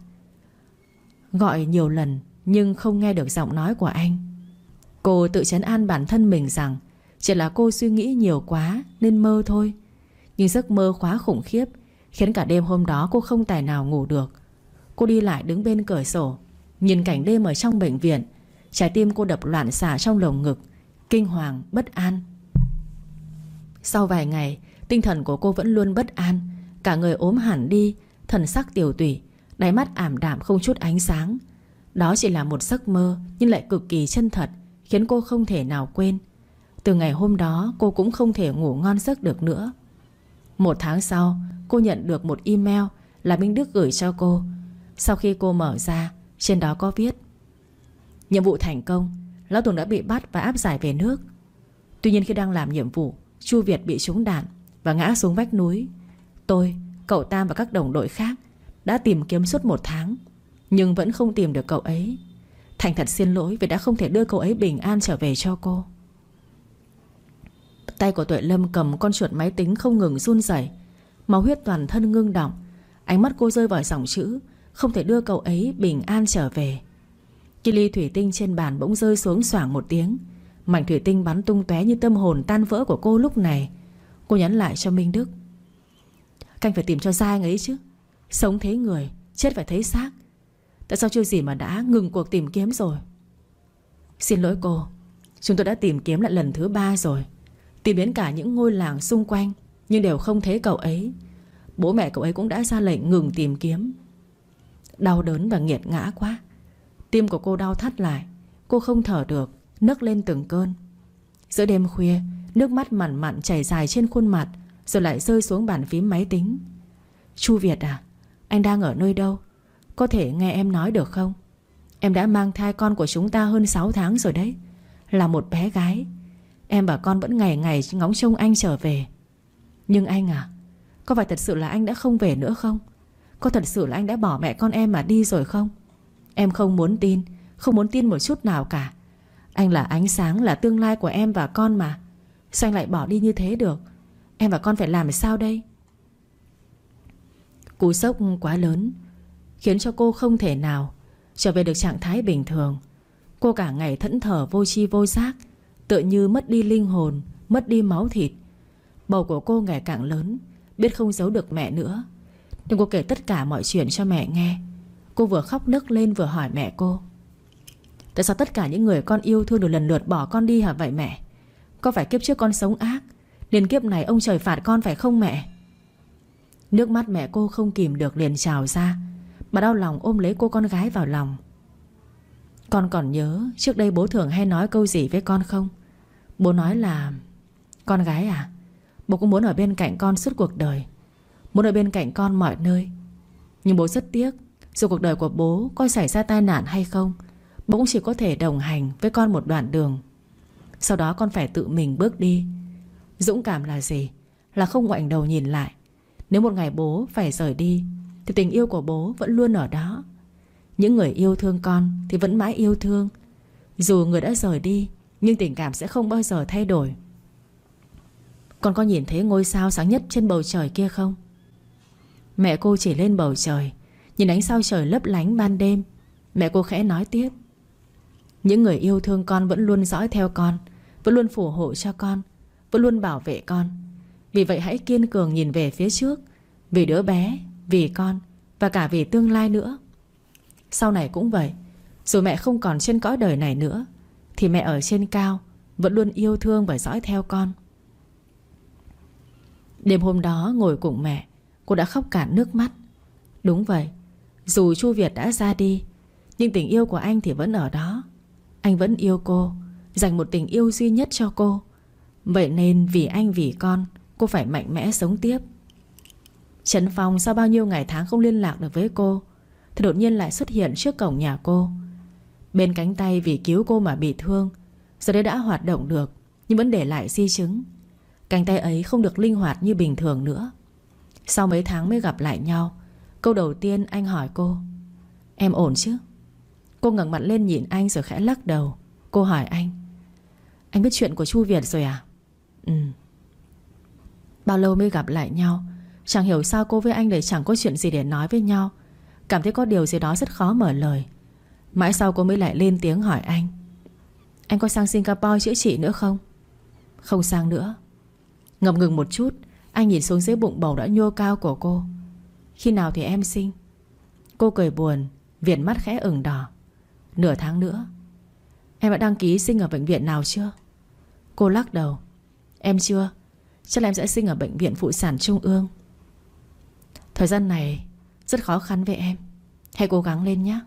Gọi nhiều lần nhưng không nghe được giọng nói của anh. Cô tự chấn an bản thân mình rằng Chỉ là cô suy nghĩ nhiều quá Nên mơ thôi. Nhưng giấc mơ quá khủng khiếp Khiến cả đêm hôm đó cô không tài nào ngủ được. Cô đi lại đứng bên cửa sổ Nhìn cảnh đêm ở trong bệnh viện. Trái tim cô đập loạn xả trong lồng ngực Kinh hoàng, bất an. Sau vài ngày Tinh thần của cô vẫn luôn bất an. Cả người ốm hẳn đi, Thần sắc tiểu tủy Đáy mắt ảm đạm không chút ánh sáng. Đó chỉ là một giấc mơ, Nhưng lại cực kỳ chân thật, Khiến cô không thể nào quên. Từ ngày hôm đó, cô cũng không thể ngủ ngon giấc được nữa. Một tháng sau, Cô nhận được một email Là Minh Đức gửi cho cô. Sau khi cô mở ra, Trên đó có viết, Nhiệm vụ thành công, Lão Tùng đã bị bắt và áp giải về nước. Tuy nhiên khi đang làm nhiệm vụ, Chu Việt bị trúng đạn. Và ngã xuống vách núi. Tôi, cậu Tam và các đồng đội khác Đã tìm kiếm suốt một tháng nhưng vẫn không tìm được cậu ấy. Thành thật xin lỗi vì đã không thể đưa cậu ấy bình an trở về cho cô. Tay của Tuệ Lâm cầm con chuột máy tính không ngừng run rẩy, Máu huyết toàn thân ngưng động Ánh mắt cô rơi vào dòng chữ Không thể đưa cậu ấy bình an trở về. Khi ly thủy tinh trên bàn bỗng rơi xuống xoảng một tiếng Mảnh thủy tinh bắn tung tóe như tâm hồn tan vỡ của cô lúc này. Cô nhắn lại cho Minh Đức. Canh phải tìm cho ra anh ấy chứ. Sống thấy người, Chết phải thấy xác. Tại sao chưa gì mà đã ngừng cuộc tìm kiếm rồi? Xin lỗi cô, Chúng tôi đã tìm kiếm lại lần thứ ba rồi. Tìm đến cả những ngôi làng xung quanh, Nhưng đều không thấy cậu ấy. Bố mẹ cậu ấy cũng đã ra lệnh ngừng tìm kiếm. Đau đớn và nghiệt ngã quá. Tim của cô đau thắt lại. Cô không thở được, Nấc lên từng cơn. Giữa đêm khuya Nước mắt mặn mặn chảy dài trên khuôn mặt, Rồi lại rơi xuống bàn phím máy tính. Chu Việt à Anh đang ở nơi đâu? Có thể nghe em nói được không? Em đã mang thai con của chúng ta hơn 6 tháng rồi đấy, Là một bé gái. Em và con vẫn ngày ngày ngóng trông anh trở về. Nhưng anh à Có phải thật sự là anh đã không về nữa không? Có thật sự là anh đã bỏ mẹ con em mà đi rồi không? Em không muốn tin, Không muốn tin một chút nào cả. Anh là ánh sáng, là tương lai của em và con mà. Sao anh lại bỏ đi như thế được? Em và con phải làm sao đây? Cú sốc quá lớn, Khiến cho cô không thể nào Trở về được trạng thái bình thường. Cô cả ngày thẫn thờ vô chi vô giác Tựa như mất đi linh hồn, Mất đi máu thịt. Bầu của cô ngày càng lớn, Biết không giấu được mẹ nữa. Nên cô kể tất cả mọi chuyện cho mẹ nghe. Cô vừa khóc nức lên vừa hỏi mẹ cô. Tại sao tất cả những người con yêu thương Được lần lượt bỏ con đi hả vậy mẹ? Có phải kiếp trước con sống ác? Nên kiếp này ông trời phạt con phải không mẹ? Nước mắt mẹ cô không kìm được liền trào ra. Bà đau lòng ôm lấy cô con gái vào lòng. Con còn nhớ Trước đây bố thường hay nói câu gì với con không? Bố nói là, Con gái à Bố cũng muốn ở bên cạnh con suốt cuộc đời. Muốn ở bên cạnh con mọi nơi. Nhưng bố rất tiếc, Dù cuộc đời của bố có xảy ra tai nạn hay không, Bố cũng chỉ có thể đồng hành với con một đoạn đường. Sau đó con phải tự mình bước đi. Dũng cảm là gì? Là không ngoảnh đầu nhìn lại. Nếu một ngày bố phải rời đi, Thì tình yêu của bố vẫn luôn ở đó. Những người yêu thương con Thì vẫn mãi yêu thương. Dù người đã rời đi, Nhưng tình cảm sẽ không bao giờ thay đổi. Con có nhìn thấy ngôi sao sáng nhất trên bầu trời kia không? Mẹ cô chỉ lên bầu trời, Nhìn ánh sao trời lấp lánh ban đêm. Mẹ cô khẽ nói tiếp. Những người yêu thương con vẫn luôn dõi theo con vẫn luôn phù hộ cho con Vẫn luôn bảo vệ con. Vì vậy hãy kiên cường nhìn về phía trước Vì đứa bé, vì con Và cả vì tương lai nữa. Sau này cũng vậy Dù mẹ không còn trên cõi đời này nữa Thì mẹ ở trên cao Vẫn luôn yêu thương và dõi theo con. Đêm hôm đó ngồi cùng mẹ Cô đã khóc cả nước mắt. Đúng vậy Dù Chu Việt đã ra đi Nhưng tình yêu của anh thì vẫn ở đó. Anh vẫn yêu cô. Dành một tình yêu duy nhất cho cô. Vậy nên vì anh, vì con, Cô phải mạnh mẽ sống tiếp. Trấn Phong sau bao nhiêu ngày tháng không liên lạc được với cô, Thì đột nhiên lại xuất hiện trước cổng nhà cô. Bên cánh tay vì cứu cô mà bị thương, Giờ đây đã hoạt động được, Nhưng vẫn để lại di chứng. Cánh tay ấy không được linh hoạt như bình thường nữa. Sau mấy tháng mới gặp lại nhau, Câu đầu tiên anh hỏi cô, Em ổn chứ? Cô ngẩng mặt lên nhìn anh rồi khẽ lắc đầu. Cô hỏi anh anh biết chuyện của Chu Việt rồi à? Ừ. Bao lâu mới gặp lại nhau? Chẳng hiểu sao cô với anh lại chẳng có chuyện gì để nói với nhau. Cảm thấy có điều gì đó rất khó mở lời. Mãi sau cô mới lại lên tiếng hỏi anh. Anh có sang Singapore chữa trị nữa không? Không sang nữa. Ngập ngừng một chút, Anh nhìn xuống dưới bụng bầu đã nhô cao của cô. Khi nào thì em sinh? Cô cười buồn, Viền mắt khẽ ửng đỏ. Nửa tháng nữa Em đã đăng ký sinh ở bệnh viện nào chưa? Cô lắc đầu. Em chưa. Chắc là em sẽ sinh ở bệnh viện phụ sản trung ương. Thời gian này, Rất khó khăn với em. Hãy cố gắng lên nhé.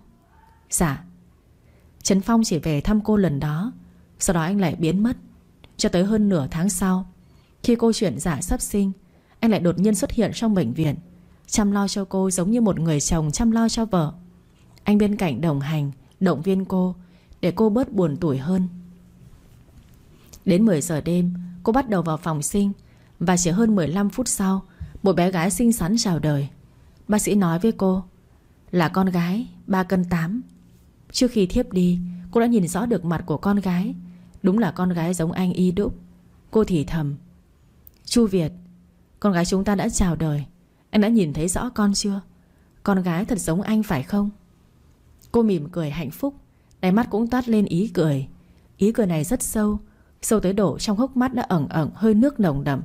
Dạ. Trấn Phong chỉ về thăm cô lần đó, Sau đó anh lại biến mất. Cho tới hơn nửa tháng sau, Khi cô chuyển dạ sắp sinh, Anh lại đột nhiên xuất hiện trong bệnh viện, Chăm lo cho cô giống như một người chồng chăm lo cho vợ. Anh bên cạnh đồng hành, Động viên cô để cô bớt buồn tuổi hơn. Đến 10 giờ đêm, Cô bắt đầu vào phòng sinh Và chỉ hơn 15 phút sau, Một bé gái xinh xắn chào đời. Bác sĩ nói với cô, Là con gái 3 cân 8 Trước khi thiếp đi, Cô đã nhìn rõ được mặt của con gái. Đúng là con gái giống anh y đúc. Cô thì thầm, Chu Việt, Con gái chúng ta đã chào đời. Anh đã nhìn thấy rõ con chưa? Con gái thật giống anh phải không? Cô mỉm cười hạnh phúc. Đáy mắt cũng toát lên ý cười. Ý cười này rất sâu Sâu tới độ trong hốc mắt đã ẩn ẩn hơi nước nồng đậm.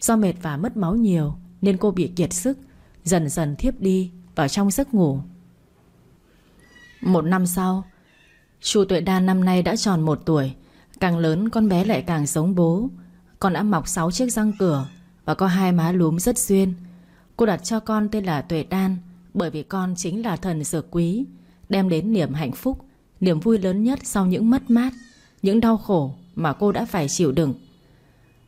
Do mệt và mất máu nhiều, Nên cô bị kiệt sức, Dần dần thiếp đi vào trong giấc ngủ. Một năm sau, Chu Tuệ Đan năm nay đã tròn một tuổi. Càng lớn, con bé lại càng giống bố. Con đã mọc 6 chiếc răng cửa Và có hai má lúm rất duyên. Cô đặt cho con tên là Tuệ Đan Bởi vì con chính là thần dược quý, Đem đến niềm hạnh phúc. Niềm vui lớn nhất sau những mất mát Những đau khổ mà cô đã phải chịu đựng.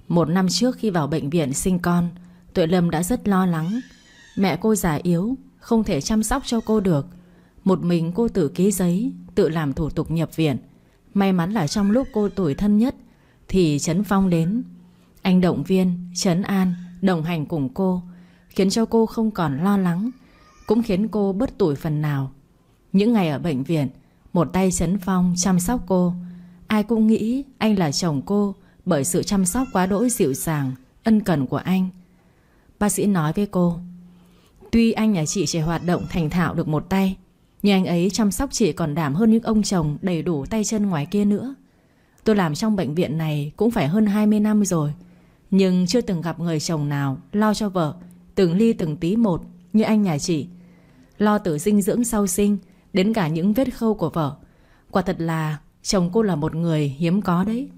Một năm trước khi vào bệnh viện sinh con Tuệ Lâm đã rất lo lắng. Mẹ cô già yếu Không thể chăm sóc cho cô được. Một mình cô tự ký giấy Tự làm thủ tục nhập viện. May mắn là trong lúc cô tuổi thân nhất Thì Trấn Phong đến. Anh động viên, Trấn An Đồng hành cùng cô Khiến cho cô không còn lo lắng Cũng khiến cô bớt tuổi phần nào. Những ngày ở bệnh viện một tay Trấn Phong chăm sóc cô. Ai cũng nghĩ anh là chồng cô, Bởi sự chăm sóc quá đỗi dịu dàng, Ân cần của anh. Bác sĩ nói với cô, Tuy anh nhà chị chỉ hoạt động thành thạo được một tay, Nhưng anh ấy chăm sóc chị còn đảm hơn những ông chồng đầy đủ tay chân ngoài kia nữa. Tôi làm trong bệnh viện này Cũng phải hơn 20 năm rồi, Nhưng chưa từng gặp người chồng nào Lo cho vợ, Từng ly từng tí một Như anh nhà chị. Lo từ dinh dưỡng sau sinh Đến cả những vết khâu của vợ. Quả thật là chồng cô là một người hiếm có đấy.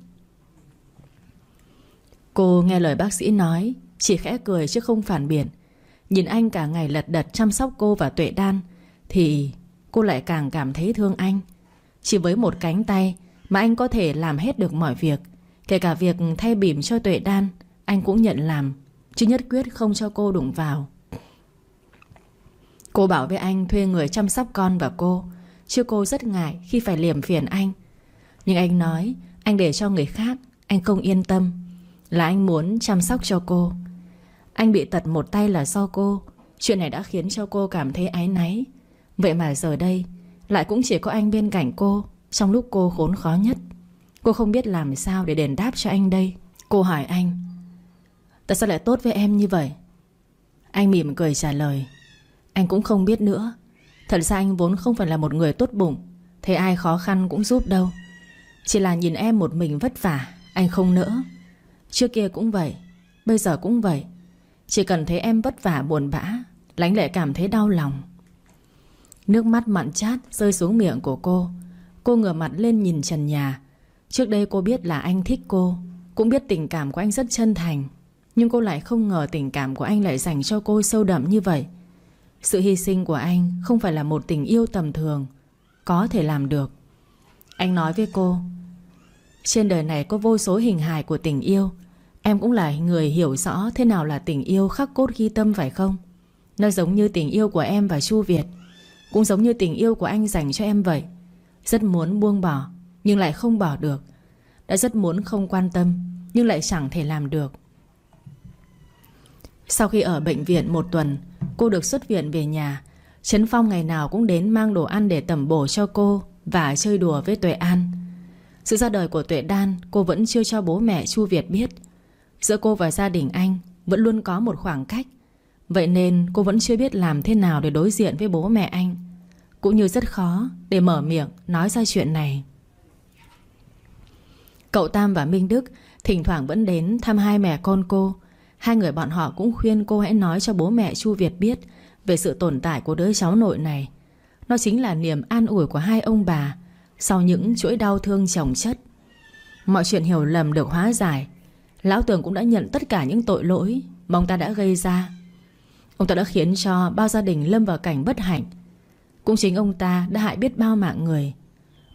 Cô nghe lời bác sĩ nói, Chỉ khẽ cười chứ không phản biện. Nhìn anh cả ngày lật đật chăm sóc cô và Tuệ Đan, Thì cô lại càng cảm thấy thương anh. Chỉ với một cánh tay Mà anh có thể làm hết được mọi việc, Kể cả việc thay bỉm cho Tuệ Đan, Anh cũng nhận làm. Chứ nhất quyết không cho cô đụng vào. Cô bảo với anh thuê người chăm sóc con và cô. Chứ cô rất ngại khi phải liềm phiền anh. Nhưng anh nói, Anh để cho người khác, Anh không yên tâm. Là anh muốn chăm sóc cho cô. Anh bị tật một tay là do cô. Chuyện này đã khiến cho cô cảm thấy áy náy. Vậy mà giờ đây, Lại cũng chỉ có anh bên cạnh cô, Trong lúc cô khốn khó nhất. Cô không biết làm sao để đền đáp cho anh đây. Cô hỏi anh, Tại sao lại tốt với em như vậy? Anh mỉm cười trả lời anh cũng không biết nữa. Thật ra anh vốn không phải là một người tốt bụng. Thấy ai khó khăn cũng giúp đâu. Chỉ là nhìn em một mình vất vả, Anh không nỡ. Trước kia cũng vậy, Bây giờ cũng vậy. Chỉ cần thấy em vất vả, buồn bã Lánh lại cảm thấy đau lòng. Nước mắt mặn chát rơi xuống miệng của cô. Cô ngửa mặt lên nhìn trần nhà. Trước đây cô biết là anh thích cô, Cũng biết tình cảm của anh rất chân thành. Nhưng cô lại không ngờ tình cảm của anh lại dành cho cô sâu đậm như vậy. Sự hy sinh của anh không phải là một tình yêu tầm thường, Có thể làm được. Anh nói với cô, Trên đời này có vô số hình hài của tình yêu. Em cũng là người hiểu rõ thế nào là tình yêu khắc cốt ghi tâm phải không? Nó giống như tình yêu của em và Chu Việt, Cũng giống như tình yêu của anh dành cho em vậy. Rất muốn buông bỏ, Nhưng lại không bỏ được. Đã rất muốn không quan tâm, Nhưng lại chẳng thể làm được. Sau khi ở bệnh viện một tuần Cô được xuất viện về nhà. Trấn Phong ngày nào cũng đến mang đồ ăn để tẩm bổ cho cô Và chơi đùa với Tuệ An. Sự ra đời của Tuệ Đan, Cô vẫn chưa cho bố mẹ Chu Việt biết. Giữa cô và gia đình anh Vẫn luôn có một khoảng cách. Vậy nên cô vẫn chưa biết làm thế nào Để đối diện với bố mẹ anh. Cũng như rất khó để mở miệng Nói ra chuyện này. Cậu Tam và Minh Đức Thỉnh thoảng vẫn đến thăm hai mẹ con cô. Hai người bọn họ cũng khuyên cô hãy nói cho bố mẹ Chu Việt biết Về sự tồn tại của đứa cháu nội này. Nó chính là niềm an ủi của hai ông bà Sau những chuỗi đau thương chồng chất. Mọi chuyện hiểu lầm được hóa giải. Lão Tường cũng đã nhận tất cả những tội lỗi Mà ông ta đã gây ra. Ông ta đã khiến cho bao gia đình lâm vào cảnh bất hạnh. Cũng chính ông ta đã hại biết bao mạng người.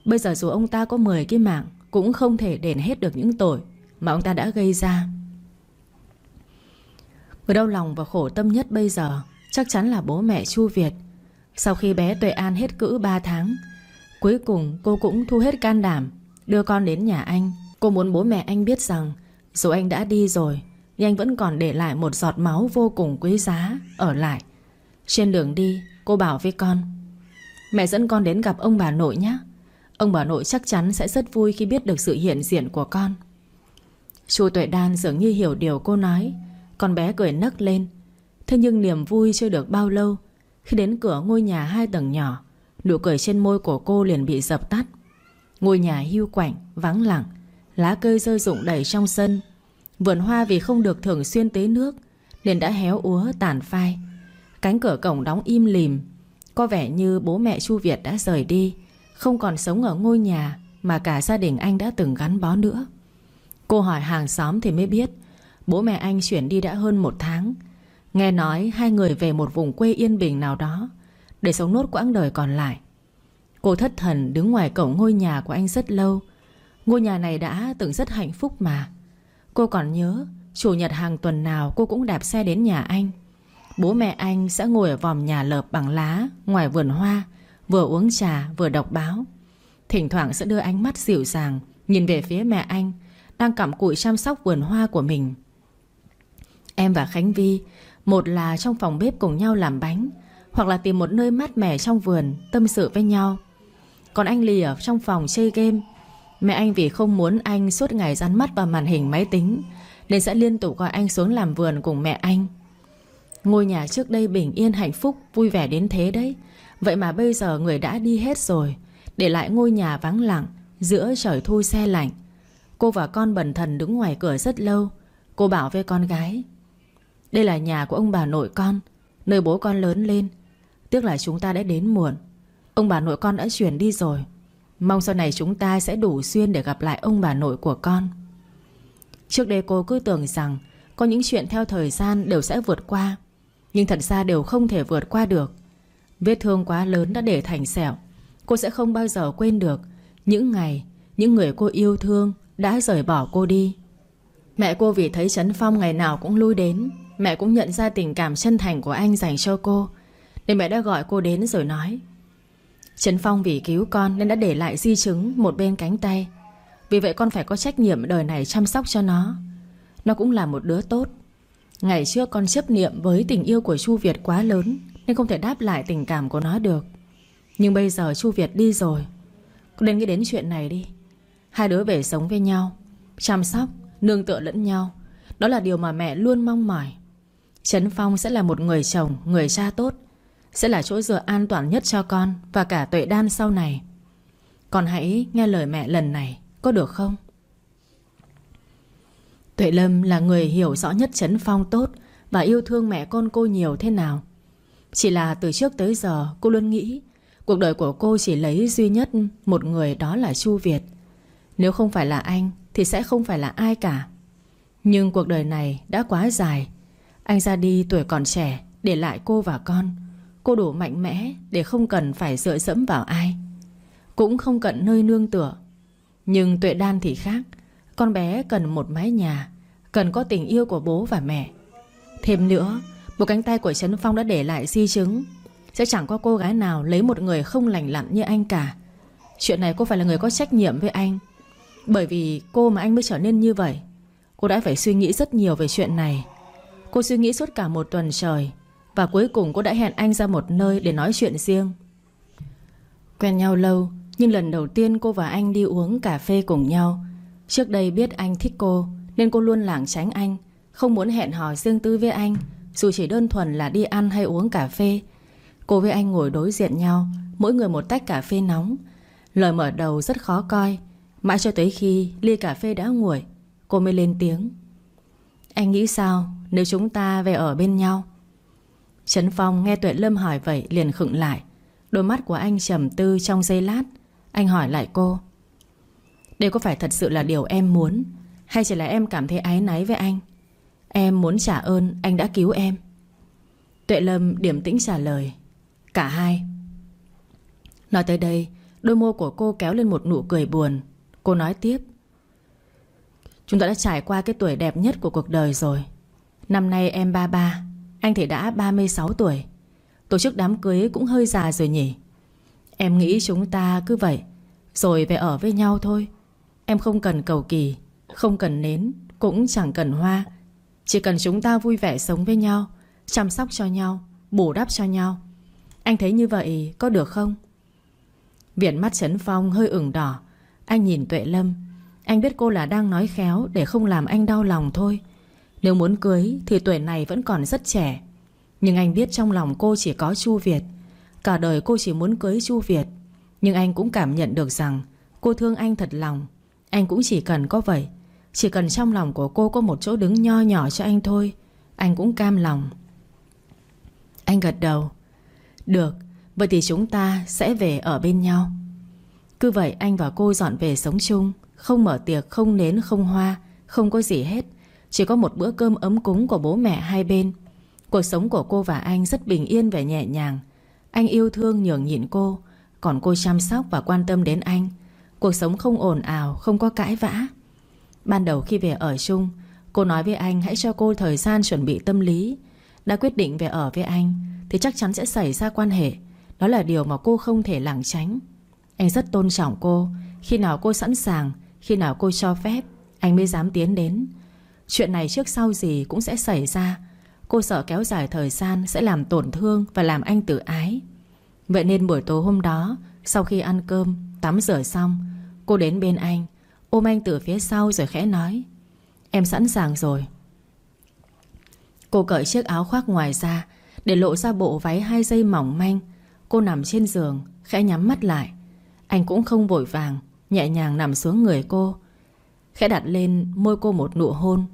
Bây giờ dù ông ta có 10 cái mạng, Cũng không thể đền hết được những tội Mà ông ta đã gây ra. Người đau lòng và khổ tâm nhất bây giờ Chắc chắn là bố mẹ Chu Việt. Sau khi bé Tuệ An hết cữ 3 tháng, Cuối cùng cô cũng thu hết can đảm, Đưa con đến nhà anh. Cô muốn bố mẹ anh biết rằng, Dù anh đã đi rồi Nhưng anh vẫn còn để lại một giọt máu vô cùng quý giá Ở lại. Trên đường đi, cô bảo với con, Mẹ dẫn con đến gặp ông bà nội nhé. Ông bà nội chắc chắn sẽ rất vui Khi biết được sự hiện diện của con. Chu Tuệ Đan dường như hiểu điều cô nói con bé cười nấc lên. Thế nhưng niềm vui chưa được bao lâu. Khi đến cửa ngôi nhà hai tầng nhỏ Nụ cười trên môi của cô liền bị dập tắt. Ngôi nhà hưu quạnh, vắng lặng Lá cây rơi rụng đầy trong sân. Vườn hoa vì không được thường xuyên tưới nước Nên đã héo úa tàn phai. Cánh cửa cổng đóng im lìm. Có vẻ như bố mẹ Chu Việt đã rời đi Không còn sống ở ngôi nhà Mà cả gia đình anh đã từng gắn bó nữa. Cô hỏi hàng xóm thì mới biết Bố mẹ anh chuyển đi đã hơn một tháng. Nghe nói hai người về một vùng quê yên bình nào đó, Để sống nốt quãng đời còn lại. Cô thất thần đứng ngoài cổng ngôi nhà của anh rất lâu. Ngôi nhà này đã từng rất hạnh phúc mà. Cô còn nhớ, Chủ nhật hàng tuần nào cô cũng đạp xe đến nhà anh. Bố mẹ anh sẽ ngồi ở vòm nhà lợp bằng lá, Ngoài vườn hoa, Vừa uống trà, vừa đọc báo. Thỉnh thoảng sẽ đưa ánh mắt dịu dàng, Nhìn về phía mẹ anh, Đang cặm cụi chăm sóc vườn hoa của mình. Em và Khánh Vi, Một là trong phòng bếp cùng nhau làm bánh, Hoặc là tìm một nơi mát mẻ trong vườn, Tâm sự với nhau. Còn anh Lì ở trong phòng chơi game. Mẹ anh vì không muốn anh suốt ngày dán mắt vào màn hình máy tính, Nên sẽ liên tục gọi anh xuống làm vườn cùng mẹ anh. Ngôi nhà trước đây bình yên hạnh phúc, Vui vẻ đến thế đấy. Vậy mà bây giờ người đã đi hết rồi, Để lại ngôi nhà vắng lặng, Giữa trời thu xe lạnh. Cô và con bần thần đứng ngoài cửa rất lâu. Cô bảo với con gái đây là nhà của ông bà nội con, Nơi bố con lớn lên. Tiếc là chúng ta đã đến muộn. Ông bà nội con đã chuyển đi rồi. Mong sau này chúng ta sẽ đủ xuyên để gặp lại ông bà nội của con. Trước đây cô cứ tưởng rằng Có những chuyện theo thời gian đều sẽ vượt qua, Nhưng thật ra đều không thể vượt qua được. Vết thương quá lớn đã để thành sẹo. Cô sẽ không bao giờ quên được. Những ngày, Những người cô yêu thương Đã rời bỏ cô đi. Mẹ cô vì thấy Trấn Phong ngày nào cũng lui đến. Mẹ cũng nhận ra tình cảm chân thành của anh dành cho cô. Nên mẹ đã gọi cô đến rồi nói Trấn Phong vì cứu con Nên đã để lại di chứng một bên cánh tay. Vì vậy con phải có trách nhiệm đời này chăm sóc cho nó. Nó cũng là một đứa tốt. Ngày trước con chấp niệm với tình yêu của Chu Việt quá lớn Nên không thể đáp lại tình cảm của nó được. Nhưng bây giờ Chu Việt đi rồi. Con nên nghĩ đến chuyện này đi. Hai đứa về sống với nhau Chăm sóc, nương tựa lẫn nhau. Đó là điều mà mẹ luôn mong mỏi. Trấn Phong sẽ là một người chồng, Người cha tốt, Sẽ là chỗ dựa an toàn nhất cho con Và cả tuệ đan sau này. Con hãy nghe lời mẹ lần này, Có được không? Tuệ Lâm là người hiểu rõ nhất Trấn Phong tốt Và yêu thương mẹ con cô nhiều thế nào. Chỉ là từ trước tới giờ, Cô luôn nghĩ Cuộc đời của cô chỉ lấy duy nhất Một người đó là Chu Việt. Nếu không phải là anh Thì sẽ không phải là ai cả. Nhưng cuộc đời này đã quá dài anh ra đi tuổi còn trẻ, Để lại cô và con. Cô đủ mạnh mẽ để không cần phải dựa dẫm vào ai. Cũng không cần nơi nương tựa. Nhưng tuệ đan thì khác. Con bé cần một mái nhà, Cần có tình yêu của bố và mẹ. Thêm nữa, Một cánh tay của Trấn Phong đã để lại di chứng. Sẽ chẳng có cô gái nào lấy một người không lành lặn như anh cả. Chuyện này cô phải là người có trách nhiệm với anh? Bởi vì cô mà anh mới trở nên như vậy, Cô đã phải suy nghĩ rất nhiều về chuyện này. Cô suy nghĩ suốt cả một tuần trời, Và cuối cùng cô đã hẹn anh ra một nơi để nói chuyện riêng. Quen nhau lâu, Nhưng lần đầu tiên cô và anh đi uống cà phê cùng nhau. Trước đây biết anh thích cô, Nên cô luôn lảng tránh anh, Không muốn hẹn hò riêng tư với anh, Dù chỉ đơn thuần là đi ăn hay uống cà phê. Cô với anh ngồi đối diện nhau, Mỗi người một tách cà phê nóng. Lời mở đầu rất khó coi, Mãi cho tới khi ly cà phê đã nguội, Cô mới lên tiếng. Anh nghĩ sao? Nếu chúng ta về ở bên nhau. Trấn Phong nghe Tuệ Lâm hỏi vậy liền khựng lại. Đôi mắt của anh trầm tư trong giây lát. Anh hỏi lại cô. Đây có phải thật sự là điều em muốn? Hay chỉ là em cảm thấy ái náy với anh? Em muốn trả ơn, anh đã cứu em. Tuệ Lâm điểm tĩnh trả lời. Cả hai. Nói tới đây, Đôi môi của cô kéo lên một nụ cười buồn. Cô nói tiếp. Chúng ta đã trải qua cái tuổi đẹp nhất của cuộc đời rồi. Năm nay em 33 Anh thì đã 36 tuổi. Tổ chức đám cưới cũng hơi già rồi nhỉ? Em nghĩ chúng ta cứ vậy, Rồi về ở với nhau thôi. Em không cần cầu kỳ, Không cần nến, Cũng chẳng cần hoa. Chỉ cần chúng ta vui vẻ sống với nhau, Chăm sóc cho nhau, Bù đắp cho nhau. Anh thấy như vậy có được không? Viện mắt Trấn Phong hơi ửng đỏ. Anh nhìn Tuệ Lâm. Anh biết cô là đang nói khéo Để không làm anh đau lòng thôi nếu muốn cưới thì tuổi này vẫn còn rất trẻ. Nhưng anh biết trong lòng cô chỉ có Chu Việt. Cả đời cô chỉ muốn cưới Chu Việt. Nhưng anh cũng cảm nhận được rằng Cô thương anh thật lòng. Anh cũng chỉ cần có vậy. Chỉ cần trong lòng của cô có một chỗ đứng nho nhỏ cho anh thôi Anh cũng cam lòng. Anh gật đầu. Được Vậy thì chúng ta sẽ về ở bên nhau. Cứ vậy anh và cô dọn về sống chung Không mở tiệc, không nến, không hoa Không có gì hết chỉ có một bữa cơm ấm cúng của bố mẹ hai bên. Cuộc sống của cô và anh rất bình yên và nhẹ nhàng. Anh yêu thương nhường nhịn cô, Còn cô chăm sóc và quan tâm đến anh. Cuộc sống không ồn ào, Không có cãi vã. Ban đầu khi về ở chung, Cô nói với anh hãy cho cô thời gian chuẩn bị tâm lý. Đã quyết định về ở với anh, Thì chắc chắn sẽ xảy ra quan hệ. Đó là điều mà cô không thể lảng tránh. Anh rất tôn trọng cô. Khi nào cô sẵn sàng, Khi nào cô cho phép, Anh mới dám tiến đến. Chuyện này trước sau gì cũng sẽ xảy ra. Cô sợ kéo dài thời gian Sẽ làm tổn thương và làm anh tự ái. Vậy nên buổi tối hôm đó Sau khi ăn cơm, tắm rửa xong Cô đến bên anh Ôm anh từ phía sau rồi khẽ nói Em sẵn sàng rồi. Cô cởi chiếc áo khoác ngoài ra Để lộ ra bộ váy hai dây mỏng manh. Cô nằm trên giường Khẽ nhắm mắt lại. Anh cũng không vội vàng Nhẹ nhàng nằm xuống người cô Khẽ đặt lên môi cô một nụ hôn.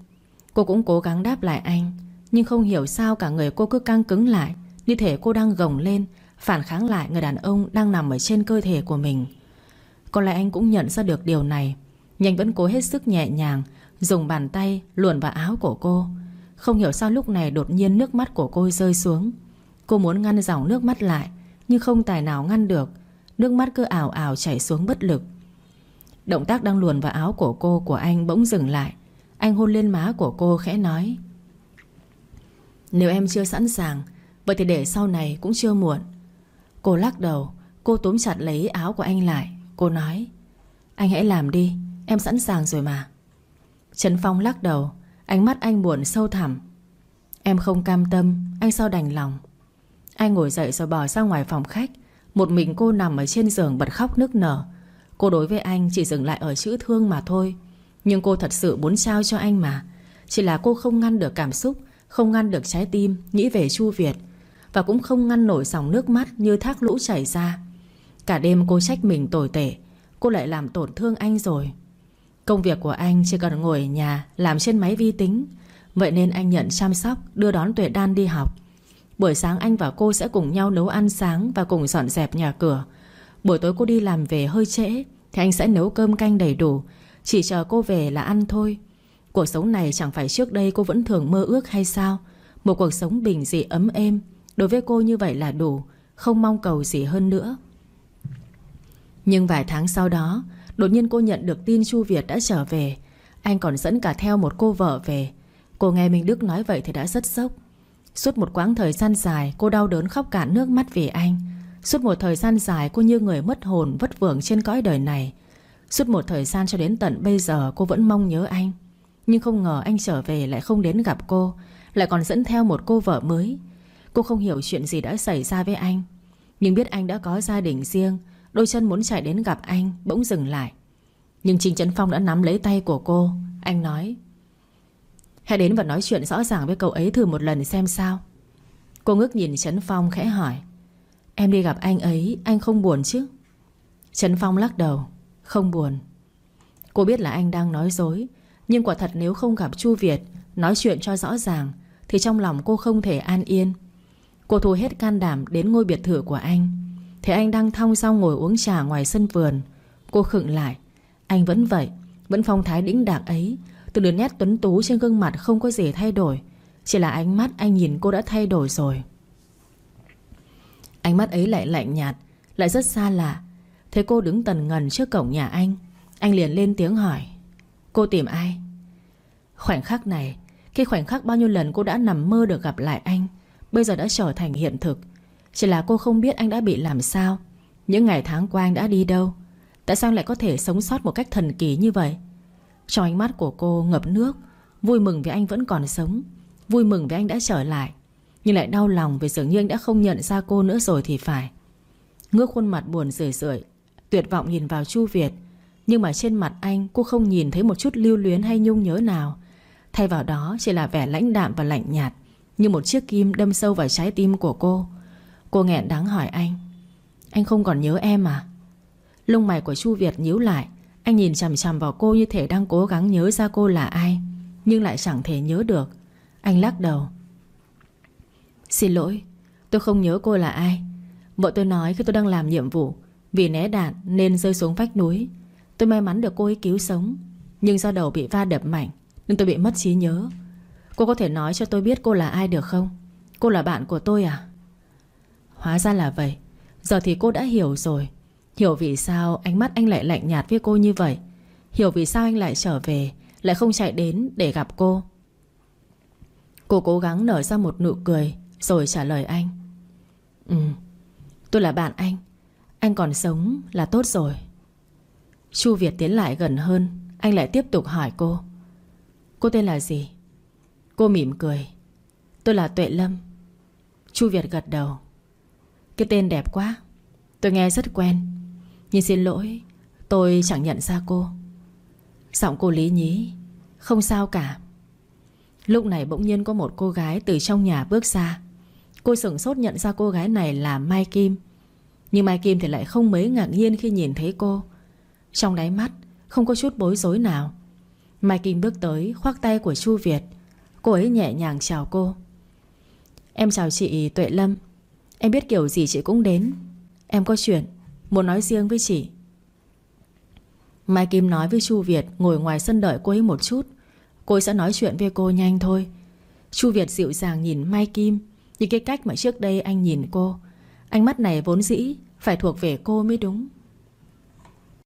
Cô cũng cố gắng đáp lại anh, Nhưng không hiểu sao cả người cô cứ căng cứng lại, Như thể cô đang gồng lên, Phản kháng lại người đàn ông đang nằm ở trên cơ thể của mình. Có lẽ anh cũng nhận ra được điều này, Nhưng vẫn cố hết sức nhẹ nhàng, Dùng bàn tay luồn vào áo của cô. Không hiểu sao lúc này đột nhiên nước mắt của cô rơi xuống. Cô muốn ngăn dòng nước mắt lại, Nhưng không tài nào ngăn được. Nước mắt cứ ảo ảo chảy xuống bất lực. Động tác đang luồn vào áo của cô Của anh bỗng dừng lại. Anh hôn lên má của cô khẽ nói, Nếu em chưa sẵn sàng, Vậy thì để sau này cũng chưa muộn. Cô lắc đầu, Cô túm chặt lấy áo của anh lại. Cô nói, Anh hãy làm đi, Em sẵn sàng rồi mà. Trần Phong lắc đầu, Ánh mắt anh buồn sâu thẳm. Em không cam tâm, Anh sao đành lòng? Anh ngồi dậy rồi bỏ ra ngoài phòng khách. Một mình cô nằm ở trên giường bật khóc nức nở. Cô đối với anh chỉ dừng lại ở chữ thương mà thôi. Nhưng cô thật sự muốn trao cho anh mà. Chỉ là cô không ngăn được cảm xúc, Không ngăn được trái tim, Nghĩ về Chu Việt. Và cũng không ngăn nổi dòng nước mắt Như thác lũ chảy ra. Cả đêm cô trách mình tồi tệ, Cô lại làm tổn thương anh rồi. Công việc của anh chỉ cần ngồi ở nhà, Làm trên máy vi tính. Vậy nên anh nhận chăm sóc, Đưa đón Tuệ Đan đi học. Buổi sáng anh và cô sẽ cùng nhau nấu ăn sáng Và cùng dọn dẹp nhà cửa. Buổi tối cô đi làm về hơi trễ, Thì anh sẽ nấu cơm canh đầy đủ. Chỉ chờ cô về là ăn thôi. Cuộc sống này chẳng phải trước đây cô vẫn thường mơ ước hay sao? Một cuộc sống bình dị ấm êm, Đối với cô như vậy là đủ, Không mong cầu gì hơn nữa. Nhưng vài tháng sau đó, Đột nhiên cô nhận được tin Chu Việt đã trở về. Anh còn dẫn cả theo một cô vợ về. Cô nghe Minh Đức nói vậy thì đã rất sốc. Suốt một quãng thời gian dài, Cô đau đớn khóc cả nước mắt vì anh. Suốt một thời gian dài cô như người mất hồn, Vất vưởng trên cõi đời này. Suốt một thời gian cho đến tận bây giờ Cô vẫn mong nhớ anh. Nhưng không ngờ anh trở về lại không đến gặp cô, Lại còn dẫn theo một cô vợ mới. Cô không hiểu chuyện gì đã xảy ra với anh. Nhưng biết anh đã có gia đình riêng, Đôi chân muốn chạy đến gặp anh, Bỗng dừng lại. Nhưng Trình Trấn Phong đã nắm lấy tay của cô. Anh nói, Hãy đến và nói chuyện rõ ràng với cậu ấy thử một lần xem sao. Cô ngước nhìn Trấn Phong khẽ hỏi Em đi gặp anh ấy, Anh không buồn chứ? Trấn Phong lắc đầu, Không buồn. Cô biết là anh đang nói dối, Nhưng quả thật nếu không gặp Chu Việt, Nói chuyện cho rõ ràng, Thì trong lòng cô không thể an yên. Cô thu hết can đảm đến ngôi biệt thự của anh. Thấy anh đang thong sau ngồi uống trà ngoài sân vườn. Cô khựng lại, Anh vẫn vậy, Vẫn phong thái đĩnh đạc ấy. Từ đường nét tuấn tú trên gương mặt không có gì thay đổi, Chỉ là ánh mắt anh nhìn cô đã thay đổi rồi. Ánh mắt ấy lại lạnh nhạt, Lại rất xa lạ. Thấy cô đứng tần ngần trước cổng nhà anh. Anh liền lên tiếng hỏi, Cô tìm ai? Khoảnh khắc này, Khi khoảnh khắc bao nhiêu lần cô đã nằm mơ được gặp lại anh, Bây giờ đã trở thành hiện thực. Chỉ là cô không biết anh đã bị làm sao, Những ngày tháng qua anh đã đi đâu, Tại sao lại có thể sống sót một cách thần kỳ như vậy? Trong ánh mắt của cô ngập nước, Vui mừng vì anh vẫn còn sống, Vui mừng vì anh đã trở lại. Nhưng lại đau lòng vì dường như anh đã không nhận ra cô nữa rồi thì phải. Ngước khuôn mặt buồn rười rượi, Tuyệt vọng nhìn vào Chu Việt. Nhưng mà trên mặt anh, cô không nhìn thấy một chút lưu luyến hay nhung nhớ nào. Thay vào đó, chỉ là vẻ lãnh đạm và lạnh nhạt, Như một chiếc kim đâm sâu vào trái tim của cô. Cô nghẹn đáng hỏi anh Anh không còn nhớ em à? Lông mày của Chu Việt nhíu lại. Anh nhìn chằm chằm vào cô như thể đang cố gắng nhớ ra cô là ai, Nhưng lại chẳng thể nhớ được. Anh lắc đầu Xin lỗi, Tôi không nhớ cô là ai. Vợ tôi nói khi tôi đang làm nhiệm vụ, Vì né đạn nên rơi xuống vách núi. Tôi may mắn được cô ấy cứu sống, Nhưng do đầu bị va đập mạnh Nên tôi bị mất trí nhớ. Cô có thể nói cho tôi biết cô là ai được không? Cô là bạn của tôi à? Hóa ra là vậy. Giờ thì cô đã hiểu rồi. Hiểu vì sao ánh mắt anh lại lạnh nhạt với cô như vậy. Hiểu vì sao anh lại trở về, Lại không chạy đến để gặp cô. Cô cố gắng nở ra một nụ cười rồi trả lời anh. Ừ Tôi là bạn anh. Anh còn sống là tốt rồi. Chu Việt tiến lại gần hơn. Anh lại tiếp tục hỏi cô. Cô tên là gì? Cô mỉm cười. Tôi là Tuệ Lâm. Chu Việt gật đầu. Cái tên đẹp quá. Tôi nghe rất quen. Nhưng xin lỗi, Tôi chẳng nhận ra cô. Giọng cô lý nhí, Không sao cả. Lúc này bỗng nhiên có một cô gái từ trong nhà bước ra. Cô sửng sốt nhận ra cô gái này là Mai Kim. Nhưng Mai Kim thì lại không mấy ngạc nhiên khi nhìn thấy cô. Trong đáy mắt, Không có chút bối rối nào. Mai Kim bước tới, khoác tay của Chu Việt. Cô ấy nhẹ nhàng chào cô. Em chào chị Tuệ Lâm. Em biết kiểu gì chị cũng đến. Em có chuyện Muốn nói riêng với chị. Mai Kim nói với Chu Việt Ngồi ngoài sân đợi cô ấy một chút. Cô ấy sẽ nói chuyện với cô nhanh thôi. Chu Việt dịu dàng nhìn Mai Kim. Như cái cách mà trước đây anh nhìn cô, Ánh mắt này vốn dĩ Phải thuộc về cô mới đúng.